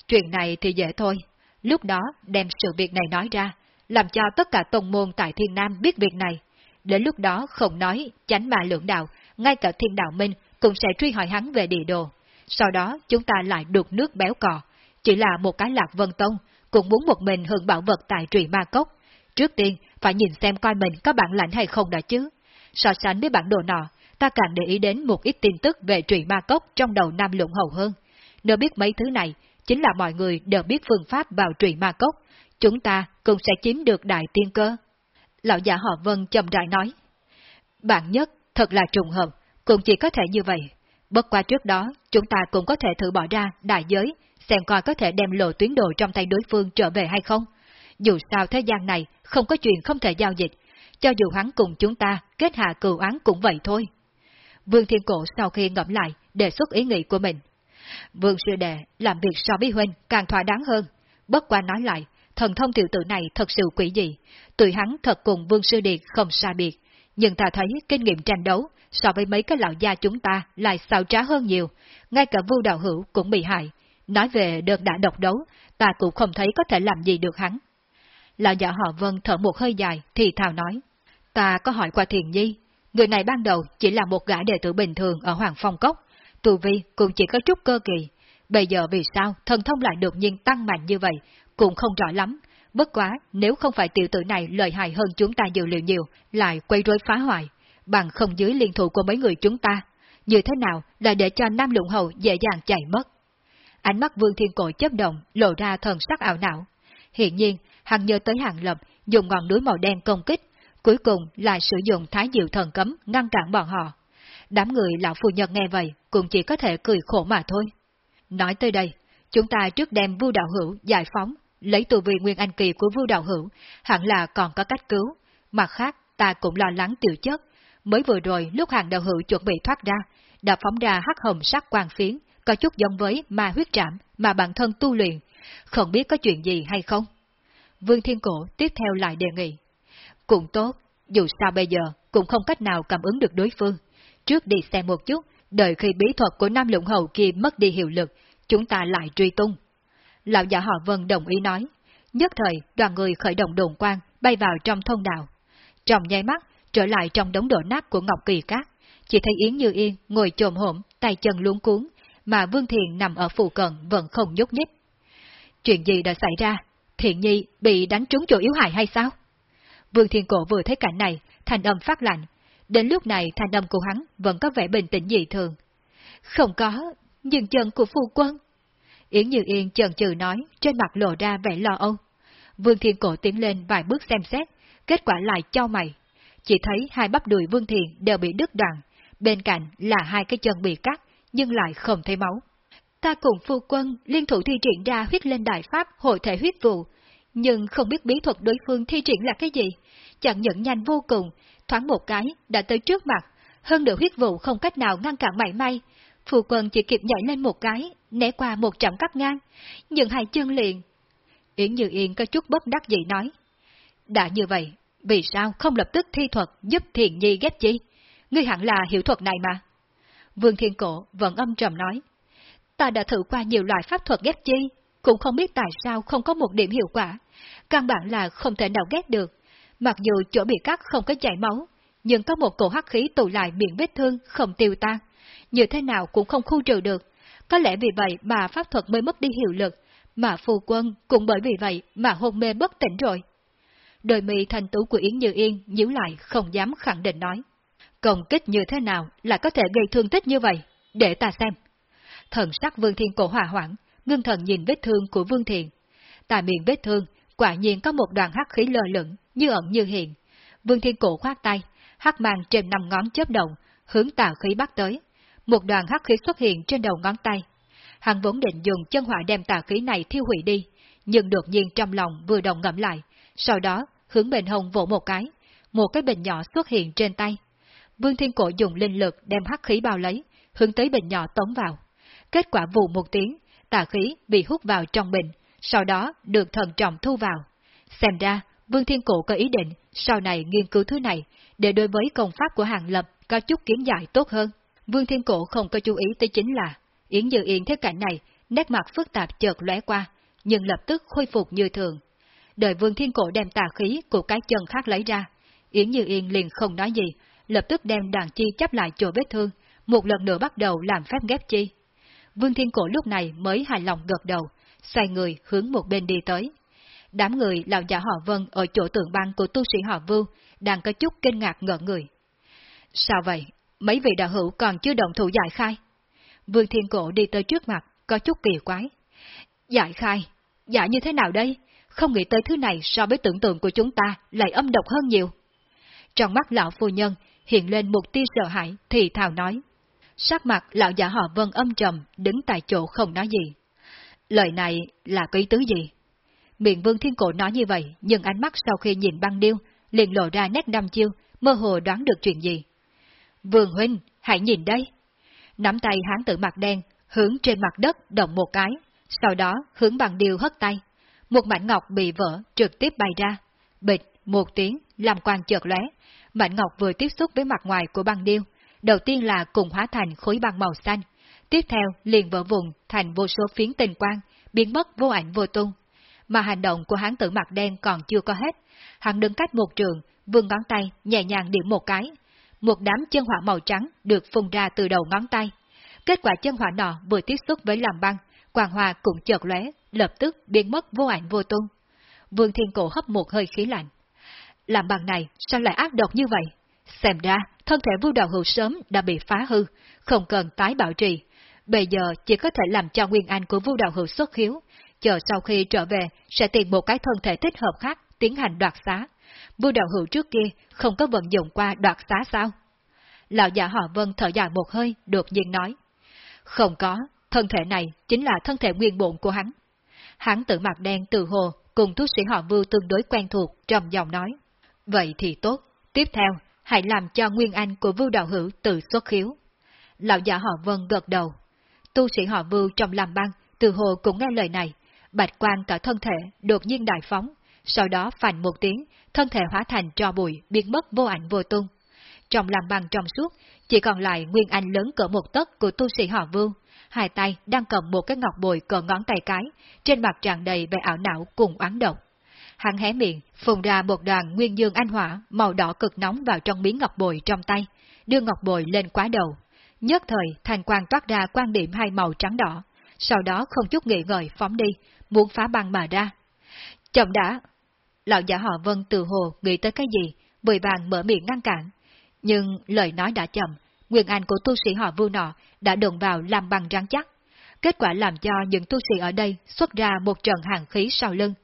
Chuyện này thì dễ thôi, lúc đó đem sự việc này nói ra, làm cho tất cả tông môn tại Thiên Nam biết việc này. Đến lúc đó không nói tránh mà lượng đạo, ngay cả Thiên Đạo Minh cũng sẽ truy hỏi hắn về địa đồ. Sau đó chúng ta lại đục nước béo cò, chỉ là một cái lạc vân tông, cũng muốn một mình hưởng bảo vật tại trụy ma cốc. Trước tiên, phải nhìn xem coi mình có bản lãnh hay không đã chứ. So sánh với bản đồ nọ, ta càng để ý đến một ít tin tức về trụy ma cốc trong đầu Nam Lũng Hầu hơn. Nếu biết mấy thứ này, chính là mọi người đều biết phương pháp vào trụy ma cốc, chúng ta cũng sẽ chiếm được đại tiên cơ. Lão giả họ Vân chậm rãi nói. Bạn nhất, thật là trùng hợp, cũng chỉ có thể như vậy. Bất qua trước đó, chúng ta cũng có thể thử bỏ ra đại giới, xem coi có thể đem lộ tuyến đồ trong tay đối phương trở về hay không. Dù sao thế gian này không có chuyện không thể giao dịch, cho dù hắn cùng chúng ta kết hạ cừu án cũng vậy thôi. Vương Thiên Cổ sau khi ngẫm lại, đề xuất ý nghĩ của mình. Vương Sư Đệ làm việc so với Huynh càng thỏa đáng hơn. Bất qua nói lại, thần thông tiểu tử này thật sự quỷ dị. Tụi hắn thật cùng Vương Sư Điệt không xa biệt. Nhưng ta thấy kinh nghiệm tranh đấu so với mấy cái lão gia chúng ta lại xào trá hơn nhiều. Ngay cả Vu Đạo Hữu cũng bị hại. Nói về đợt đã độc đấu, ta cũng không thấy có thể làm gì được hắn. Lão giả họ Vân thở một hơi dài thì thào nói. Ta có hỏi qua Thiền Nhi, người này ban đầu chỉ là một gã đệ tử bình thường ở Hoàng Phong Cốc, tu vi cũng chỉ có chút cơ kỳ. Bây giờ vì sao thần thông lại đột nhiên tăng mạnh như vậy, cũng không rõ lắm. Bất quá, nếu không phải tiểu tử này lợi hại hơn chúng ta dự liệu nhiều, lại quay rối phá hoại, bằng không dưới liên thủ của mấy người chúng ta, như thế nào là để cho Nam Lũng Hầu dễ dàng chạy mất. Ánh mắt Vương Thiên Cổ chấp động, lộ ra thần sắc ảo não. Hiện nhiên, hắn nhớ tới hàng lập, dùng ngọn núi màu đen công kích, cuối cùng là sử dụng thái diệu thần cấm ngăn cản bọn họ. Đám người lão phu nhân nghe vậy, cũng chỉ có thể cười khổ mà thôi. Nói tới đây, chúng ta trước đem vu đạo hữu giải phóng, lấy tù vị nguyên anh kỳ của vu đạo hữu, hẳn là còn có cách cứu. Mặt khác, ta cũng lo lắng tiểu chất. Mới vừa rồi lúc hàng đạo hữu chuẩn bị thoát ra, đã phóng ra hắc hồng sắc quang phiến, có chút giống với ma huyết trảm mà bản thân tu luyện, không biết có chuyện gì hay không. Vương Thiên Cổ tiếp theo lại đề nghị. Cũng tốt, dù sao bây giờ cũng không cách nào cảm ứng được đối phương. Trước đi xem một chút, đợi khi bí thuật của Nam Lũng Hầu kia mất đi hiệu lực, chúng ta lại truy tung. Lão giả họ Vân đồng ý nói. Nhất thời, đoàn người khởi động đồn quang, bay vào trong thông đạo. Trong nháy mắt, trở lại trong đống đổ nát của Ngọc Kỳ Cát, chỉ thấy Yến Như Yên ngồi trồm hổm, tay chân luống cuốn, mà Vương Thiện nằm ở phụ cận vẫn không nhúc nhích. Chuyện gì đã xảy ra? Thiện Nhi bị đánh trúng chỗ yếu hại hay sao? Vương Thiên Cổ vừa thấy cảnh này, thanh âm phát lạnh. Đến lúc này thanh âm của hắn vẫn có vẻ bình tĩnh dị thường. Không có, nhưng chân của phu quân. Yến Như Yên chần chừ nói, trên mặt lộ ra vẻ lo âu. Vương Thiên Cổ tiến lên vài bước xem xét, kết quả lại cho mày. Chỉ thấy hai bắp đùi Vương thiện đều bị đứt đoạn, bên cạnh là hai cái chân bị cắt, nhưng lại không thấy máu. Ta cùng phu quân liên thủ thi triển ra huyết lên đại pháp hội thể huyết vụ, nhưng không biết bí thuật đối phương thi triển là cái gì. Chẳng nhận nhanh vô cùng, thoáng một cái đã tới trước mặt, hơn nữa huyết vụ không cách nào ngăn cản mảy may. Phu quân chỉ kịp nhảy lên một cái, né qua một trạm cắt ngang, nhưng hai chân liền. Yến Như Yên có chút bất đắc dĩ nói. Đã như vậy, vì sao không lập tức thi thuật giúp thiền nhi ghép chi? Ngươi hẳn là hiểu thuật này mà. Vương Thiên Cổ vẫn âm trầm nói. Ta đã thử qua nhiều loại pháp thuật ghép chi, cũng không biết tại sao không có một điểm hiệu quả. Căn bản là không thể nào ghét được. Mặc dù chỗ bị cắt không có chảy máu, nhưng có một cổ hắc khí tụ lại miệng vết thương không tiêu tan. Như thế nào cũng không khu trừ được. Có lẽ vì vậy mà pháp thuật mới mất đi hiệu lực, mà phù quân cũng bởi vì vậy mà hôn mê bất tỉnh rồi. Đôi mì thành tú của Yến Như Yên nhíu lại không dám khẳng định nói. Công kích như thế nào là có thể gây thương tích như vậy? Để ta xem. Thần sắc Vương Thiên cổ hòa hoãn, ngưng thần nhìn vết thương của Vương Thiện. Tại miệng vết thương, quả nhiên có một đoàn hắc khí lơ lửng, như ẩn như hiện. Vương Thiên cổ khoát tay, hắc mang trên năm ngón chớp động, hướng tà khí bắt tới. Một đoàn hắc khí xuất hiện trên đầu ngón tay. Hắn vốn định dùng chân hỏa đem tà khí này thiêu hủy đi, nhưng đột nhiên trong lòng vừa động ngẫm lại, sau đó hướng bệnh hồng vỗ một cái, một cái bình nhỏ xuất hiện trên tay. Vương Thiên Cổ dùng linh lực đem hắc khí bao lấy, hướng tới bình nhỏ tống vào. Kết quả vụ một tiếng, tà khí bị hút vào trong bình, sau đó được thần trọng thu vào. Xem ra, Vương Thiên Cổ có ý định sau này nghiên cứu thứ này, để đối với công pháp của Hàng Lập có chút kiến giải tốt hơn. Vương Thiên Cổ không có chú ý tới chính là, Yến Dự Yên thấy cảnh này, nét mặt phức tạp chợt lóe qua, nhưng lập tức khôi phục như thường. Đợi Vương Thiên Cổ đem tà khí của cái chân khác lấy ra, Yến Như Yên liền không nói gì, lập tức đem đàn chi chấp lại chỗ vết thương, một lần nữa bắt đầu làm phép ghép chi. Vương Thiên Cổ lúc này mới hài lòng gật đầu, xoay người hướng một bên đi tới. Đám người lão giả họ Vân ở chỗ tượng băng của tu sĩ họ Vưu đang có chút kinh ngạc ngỡ người. Sao vậy? Mấy vị đạo hữu còn chưa động thủ giải khai? Vương Thiên Cổ đi tới trước mặt, có chút kỳ quái. Giải khai? Giải như thế nào đây? Không nghĩ tới thứ này so với tưởng tượng của chúng ta lại âm độc hơn nhiều. Trong mắt lão phu nhân hiện lên một tia sợ hãi thì thào nói. Sắc mặt lão giả họ vân âm trầm, đứng tại chỗ không nói gì. Lời này là ý tứ gì? Miệng vương thiên cổ nói như vậy, nhưng ánh mắt sau khi nhìn băng điêu, liền lộ ra nét đăm chiêu, mơ hồ đoán được chuyện gì. Vương huynh, hãy nhìn đây. Nắm tay hán tử mặt đen, hướng trên mặt đất động một cái, sau đó hướng băng điêu hất tay. Một mảnh ngọc bị vỡ, trực tiếp bay ra. Bịch, một tiếng, làm quang chợt lóe. Mảnh ngọc vừa tiếp xúc với mặt ngoài của băng điêu, đầu tiên là cùng hóa thành khối băng màu xanh, tiếp theo liền vỡ vùng thành vô số phiến tình quang, biến mất vô ảnh vô tung. Mà hành động của hán tử mặt đen còn chưa có hết, hắn đứng cách một trường, vươn ngón tay nhẹ nhàng điểm một cái. Một đám chân hỏa màu trắng được phun ra từ đầu ngón tay. Kết quả chân hỏa nọ vừa tiếp xúc với làm băng, quang hòa cũng chợt lóe, lập tức biến mất vô ảnh vô tung. Vương Thiên Cổ hấp một hơi khí lạnh. Làm bằng này sao lại ác độc như vậy? Xem ra, thân thể vu đạo hữu sớm đã bị phá hư, không cần tái bảo trì. Bây giờ chỉ có thể làm cho nguyên anh của vu đạo hữu xuất hiếu chờ sau khi trở về sẽ tìm một cái thân thể thích hợp khác tiến hành đoạt xá. Vu đạo hữu trước kia không có vận dụng qua đoạt xá sao? Lão giả họ vân thở dài một hơi, đột nhiên nói. Không có, thân thể này chính là thân thể nguyên bộn của hắn. Hắn tự mặt đen từ hồ, cùng tu sĩ họ vưu tương đối quen thuộc, trầm giọng nói. Vậy thì tốt, tiếp theo, hãy làm cho nguyên anh của vưu đạo hữu tự xuất khiếu. Lão giả họ vân gật đầu. Tu sĩ họ vưu trong làm băng, từ hồ cũng nghe lời này, bạch quan cả thân thể đột nhiên đại phóng, sau đó phành một tiếng, thân thể hóa thành tro bụi, biến mất vô ảnh vô tung. Trong làm băng trong suốt, chỉ còn lại nguyên anh lớn cỡ một tấc của tu sĩ họ vưu, hai tay đang cầm một cái ngọc bồi cỡ ngón tay cái, trên mặt tràn đầy vẻ ảo não cùng oán độc. Hắn hé miệng, phùng ra một đoàn nguyên dương anh hỏa màu đỏ cực nóng vào trong miếng ngọc bồi trong tay, đưa ngọc bồi lên quá đầu. Nhất thời, thành quang toát ra quan điểm hai màu trắng đỏ, sau đó không chút nghĩ ngợi phóng đi, muốn phá băng mà ra. Chậm đã! Lão giả họ Vân từ hồ nghĩ tới cái gì, vội vàng mở miệng ngăn cản. Nhưng lời nói đã chậm, nguyên anh của tu sĩ họ vua nọ đã đụng vào làm bằng rắn chắc. Kết quả làm cho những tu sĩ ở đây xuất ra một trận hàng khí sau lưng.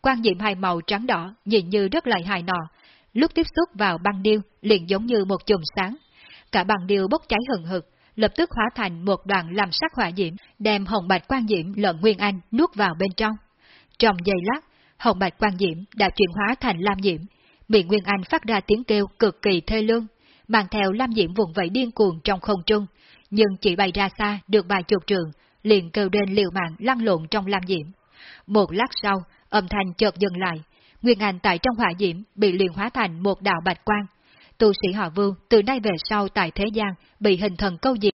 Quan diệm hai màu trắng đỏ nhìn như rất lợi hại nọ, lúc tiếp xúc vào băng điêu liền giống như một chùm sáng. Cả băng điêu bốc cháy hừng hực, lập tức hóa thành một đoàn làm sắc hỏa diễm, đem hồng bạch quan diễm lợn Nguyên Anh nuốt vào bên trong. Trong giây lát, hồng bạch quan diễm đã chuyển hóa thành lam diễm, miệng Nguyên Anh phát ra tiếng kêu cực kỳ thê lương, mang theo lam diễm vùng vẫy điên cuồng trong không trung, nhưng chỉ bay ra xa được vài chục trường, liền kêu đến liều mạng lăn lộn trong lam diễm. Một lát sau, âm thanh chợt dừng lại, Nguyên Anh tại trong hỏa diễm bị luyện hóa thành một đạo bạch quang. Tu sĩ họ Vương từ nay về sau tại thế gian bị hình thần câu diệt